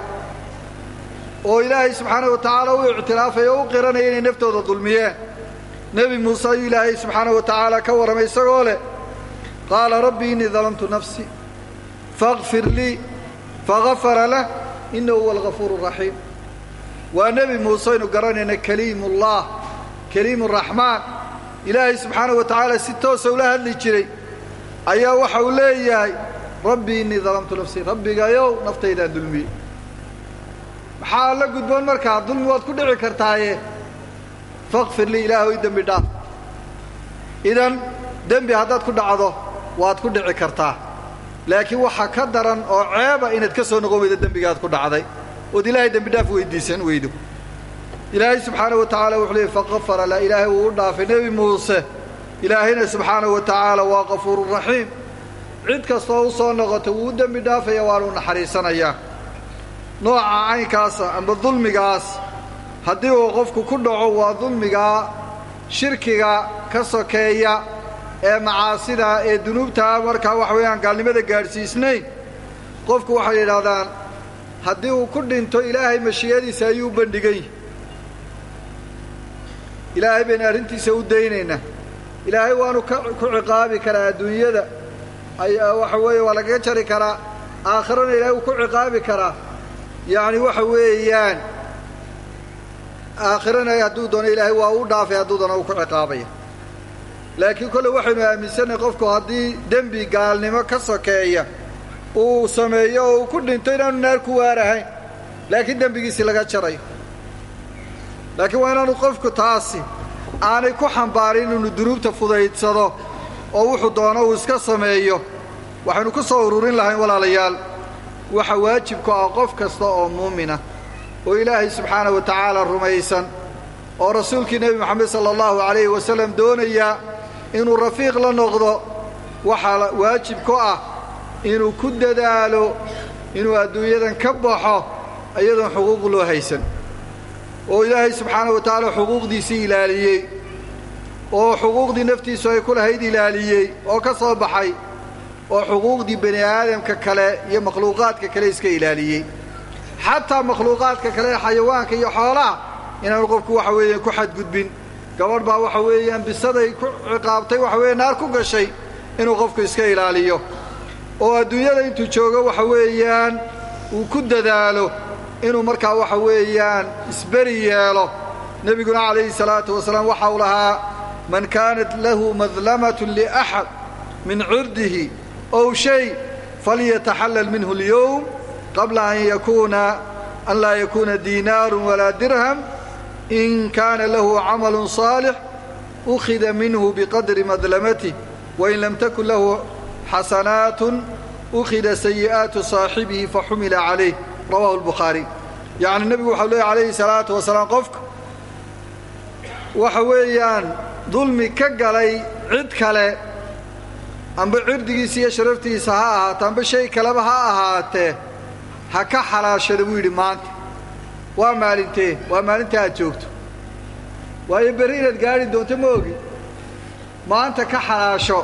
oo ilaahay subxaana wa tacaala u ictiraafaya oo u qiranaya inay naftooda dulmiyeen nebi muuse ayuu ilaahay subxaana wa tacaala ka warramay isagoo leh qaala rabbi innii dalamtu nafsii faakfir lii fagafara lah innahu huwa algafuuru raxiim waa nebi muuse aynu garanayna kaliimullah kaliimuraxmaan ilaahay subxaana wa tacaala si toosa ula hadli jiray ayaa waxa uu leeyahay rabbi innii dalamtu nafsii rabbigayow naftaydaan dulmiyey maxaa la gudboon markaa? Dulmi waad ku dhici kartaaye fakfir lii ilaahoy dembi dhaaf. Idan dembi haddaad ku dhacdo waad ku dhici kartaa. Laakiin waxa ka daran oo ceeba inaad ka soo noqon weydo dembigaad ku dhacday ood ilaahay dembi dhaaf weydiisan weydo. Ilaahay subxaana wa tacaala wuxuu leeyay faqafara la ilaahay wuu u dhaafay nebi muuse. Ilaahayna subxaana wa tacaala waa qafuuru raxiim. Cid kastoo u soo noqota wuu u dembi dhaafaya waanu naxariisanayaa nooca caynkaasa amba dulmigaas haddii uu qofku ku dhaco waa dulmigaa shirkiga ka sokeeya ee macaasida ee dunuubtaa markaa waxa weeyaan gaalnimada gaadhsiisnayn. Qofku waxay yidhahdaan haddii uu ku dhinto ilaahay mashiyadiisa ayuu bandhigan ilaahay baynu arrintiisa u daynaynaa ilaahay waanu ku ciqaabi karaa adduunyada. Waxa weeye waa lagaga jari karaa. Aakhirana ilaahay uu ku ciqaabi karaa. Yacni waxa weeyaan aakhirana hadduu doono ilaahay waa u dhaafay hadduu doono uu ku ciqaabaya. Laakiin kolle waxaynu aaminsannahay qofku haddii dembi gaalnimo ka sokeeya uu sameeyo oo uu ku dhinto inaanu naar ku waarahayn laakiin dembigiisii laga jarayo laakiin waa inaanu qofku taasi aanay ku xambaarin inuu dunuubta fudaydsado oo wuxuu doono uu iska sameeyo waxaynu ku soo ururin lahayn walaalayaal. Waxa waajibku ah qof kasta oo muumina oo ilaahay subxaana wa tacaala rumaysan oo rasuulkii nebi moxamed sala allahu calayhi wasallam doonaya inuu rafiiq la noqdo waxaa waajib ku ah inuu ku dadaalo inuu adduunyadan ka baxo iyadoon xuquuq loo haysan. Oo ilaahay subxaana wa tacaala xuquuqdiisii ilaaliyey oo xuquuqdii naftiisu ay ku lahayd ilaaliyey oo ka soo baxay oo xuquuqdii bani aadamka kale iyo makhluuqaadka kale iska ilaaliyey xataa makhluuqaadka kale ee xayawaanka iyo xoolaha inaanu qofku waxa weeyaan ku xadgudbin. Gabadh baa waxa weeyaan bisaday ku ciqaabtay waxa weeye naar ku gashay inuu qofku iska ilaaliyo. Oo adduunyada intuu joogo waxa weeyaan uu ku dadaalo inuu markaa waxa weeyaan isberi yeelo. Nebiguna calayhi salaatu wasalaam waxa uu lahaa man kaanat lahu madlamatun liaxad min cirdihi ow shay falyataxallal minhu اlyowm qabla an yakuuna an laa yakuuna diinaaru walaa dirham in kaana lahu camalu صaalix ukhida minhu biqadri madlamatih wain lam takun lahu xasanaatun ukhida sayi'aatu saaxibihi faxumila calayh rawahu اlbukhaari yacni nebigu waxau leeya calayhi salaatu wasalaam qofka waxa weeyaan dulmi ka galay cid kale amba cirdigiisa sharaftiisa ha ahaato amba shay kaleba ha ahaatee ha ka xalaashada buu yidhi maanta waa maalintee waa maalinta aad joogto. Waayo berri inaad gaadhi doonto ma ogi. Maanta ka xalaasho.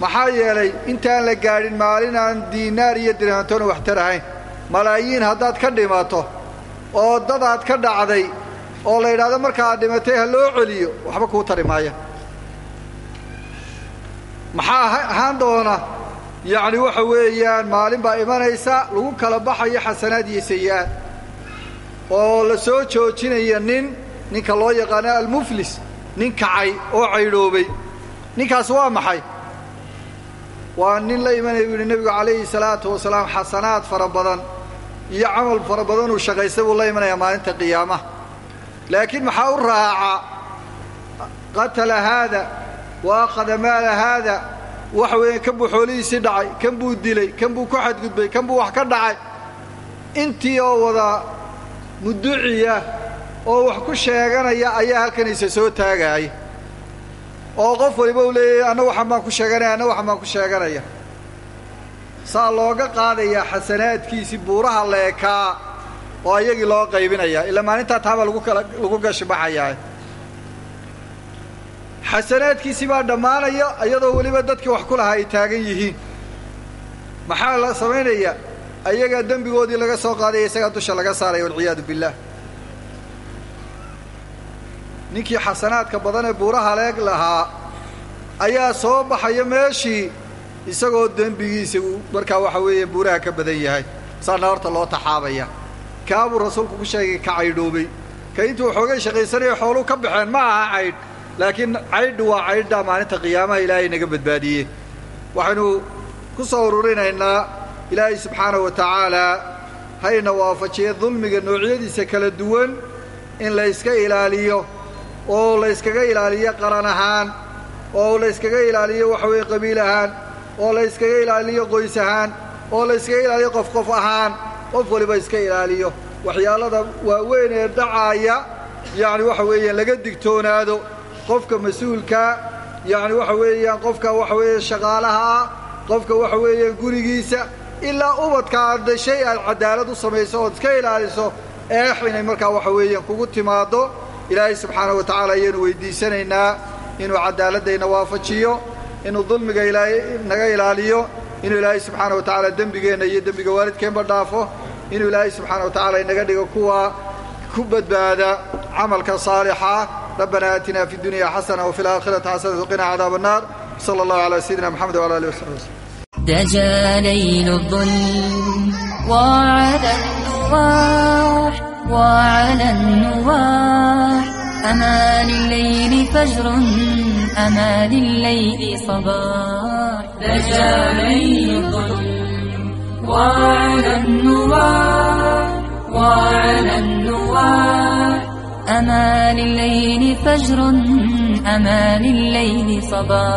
Maxaa yeelay intaan la gaadhin maalin aan diinaar iyo dirhantoona waxtar ahayn. Malaayiin haddaad ka dhimato oo dadaad ka dhacday oo la yidhaahdo marka aad dhimatay ha loo celiyo waxba kuu tari maaya maxaa ahaan doona yacni waxa weeyaan maalin baa imanaysa lagu kala baxayo xasanaad iyo sayi'aad oo la soo joojinaya nin ninka loo yaqaano almuflis nin kacay oo caydhoobay ninkaas waa maxay? Waa nin la imanaya buu yidhi nebigu calayhi salaatu wasalaam xasanaad fara badan iyo camal fara badan uu shaqaystay buu la imanayaa maalinta qiyaamaha laakiin maxaa u raaca? Qatala haada wa akhada maala haada waxa weeye kan buu xoolihiisii dhacay kan buu dilay kan buu ku xadgudbay kan buu wax ka dhacay. Intii oo wada muduciya oo wax ku sheeganaya ayaa halkanaysa soo taagaaya oo qof waliba uu leeyahay anna waxan baan ku sheeganaya anna waxan baan ku sheeganaya. Saa looga qaadayaa xasanaadkiisii buuraha leekaa oo ayagii loo qaybinayaa ilaa maalintaa taabaa lagu kala lagu gashi baxayaa xasanaadkiisii baa dhammaanaya iyadoo weliba dadkii wax ku lahaa ay taagan yihiin. Maxaa la samaynayaa? Ayagaa dembigoodii laga soo qaadaya isagaa dusha laga saaraya walciyaadu billaah ninkii xasanaadka badan ee buuraha leeg lahaa ayaa soo baxaya meeshii isagoo dembigiisa markaa waxa weeye buuraha ka badan yahay. Saa naarta loo taxaabaya. Kaabuu rasuulku ku sheegay ka caydhoobay. Ka intuu waxoogay shaqaysanaya xooluu ka baxeen ma aha caydh laakiin caydhu waa caydhaa maalinta qiyaamaha ilaahay naga badbaadiyey. Waxaynu ku soo ururinaynaa ilaahay subxaanahu wa tacaalaa hayna waafajiya dulmiga noocyadiisa kala duwan in layska ilaaliyo oo layskaga ilaaliyo qaran ahaan oo layskaga ilaaliyo waxa weeye qabiil ahaan oo layskaga ilaaliyo qoys ahaan oo layskaga ilaaliyo qof qof ahaan qof waliba iska ilaaliyo. Waxyaalada waaweyn ee dhacaaya yacni waxa weeyaan laga digtoonaado qofka mas'uulkaa yacni waxa weeyaan qofka waxa weeye shaqaalaha ah qofka waxa weeyaan gurigiisa ilaa ubadka aad dashay aad cadaalad u samayso ood iska ilaaliso eex inay markaa waxa weeyaan kugu timaaddo. Ilaahay subxaana wa tacaala ayaanu weydiisanaynaa inuu cadaaladayna waafajiyo inuu dulmiga ilaahay naga ilaaliyo inuu ilaahay subxaana wa tacaala dembigeenna iyo dembiga waalidkeenba dhaafo inuu ilaahay subxaana wa tacala inaga dhigo kuwa ku badbaada camalka saalixa ربنا آتنا في الدنيا حسنة وفي الآخرة حسنة وقنا عذاب النار صلى الله على سيدنا محمد وعلى آله وصحبه
وسلم ليل الظلم وعلى النواح وعلى النواح أما لليل فجر أما لليل صباح دجى ليل الظلم وعلى النواح وعلى النواح أما لليل فجر أما لليل صباح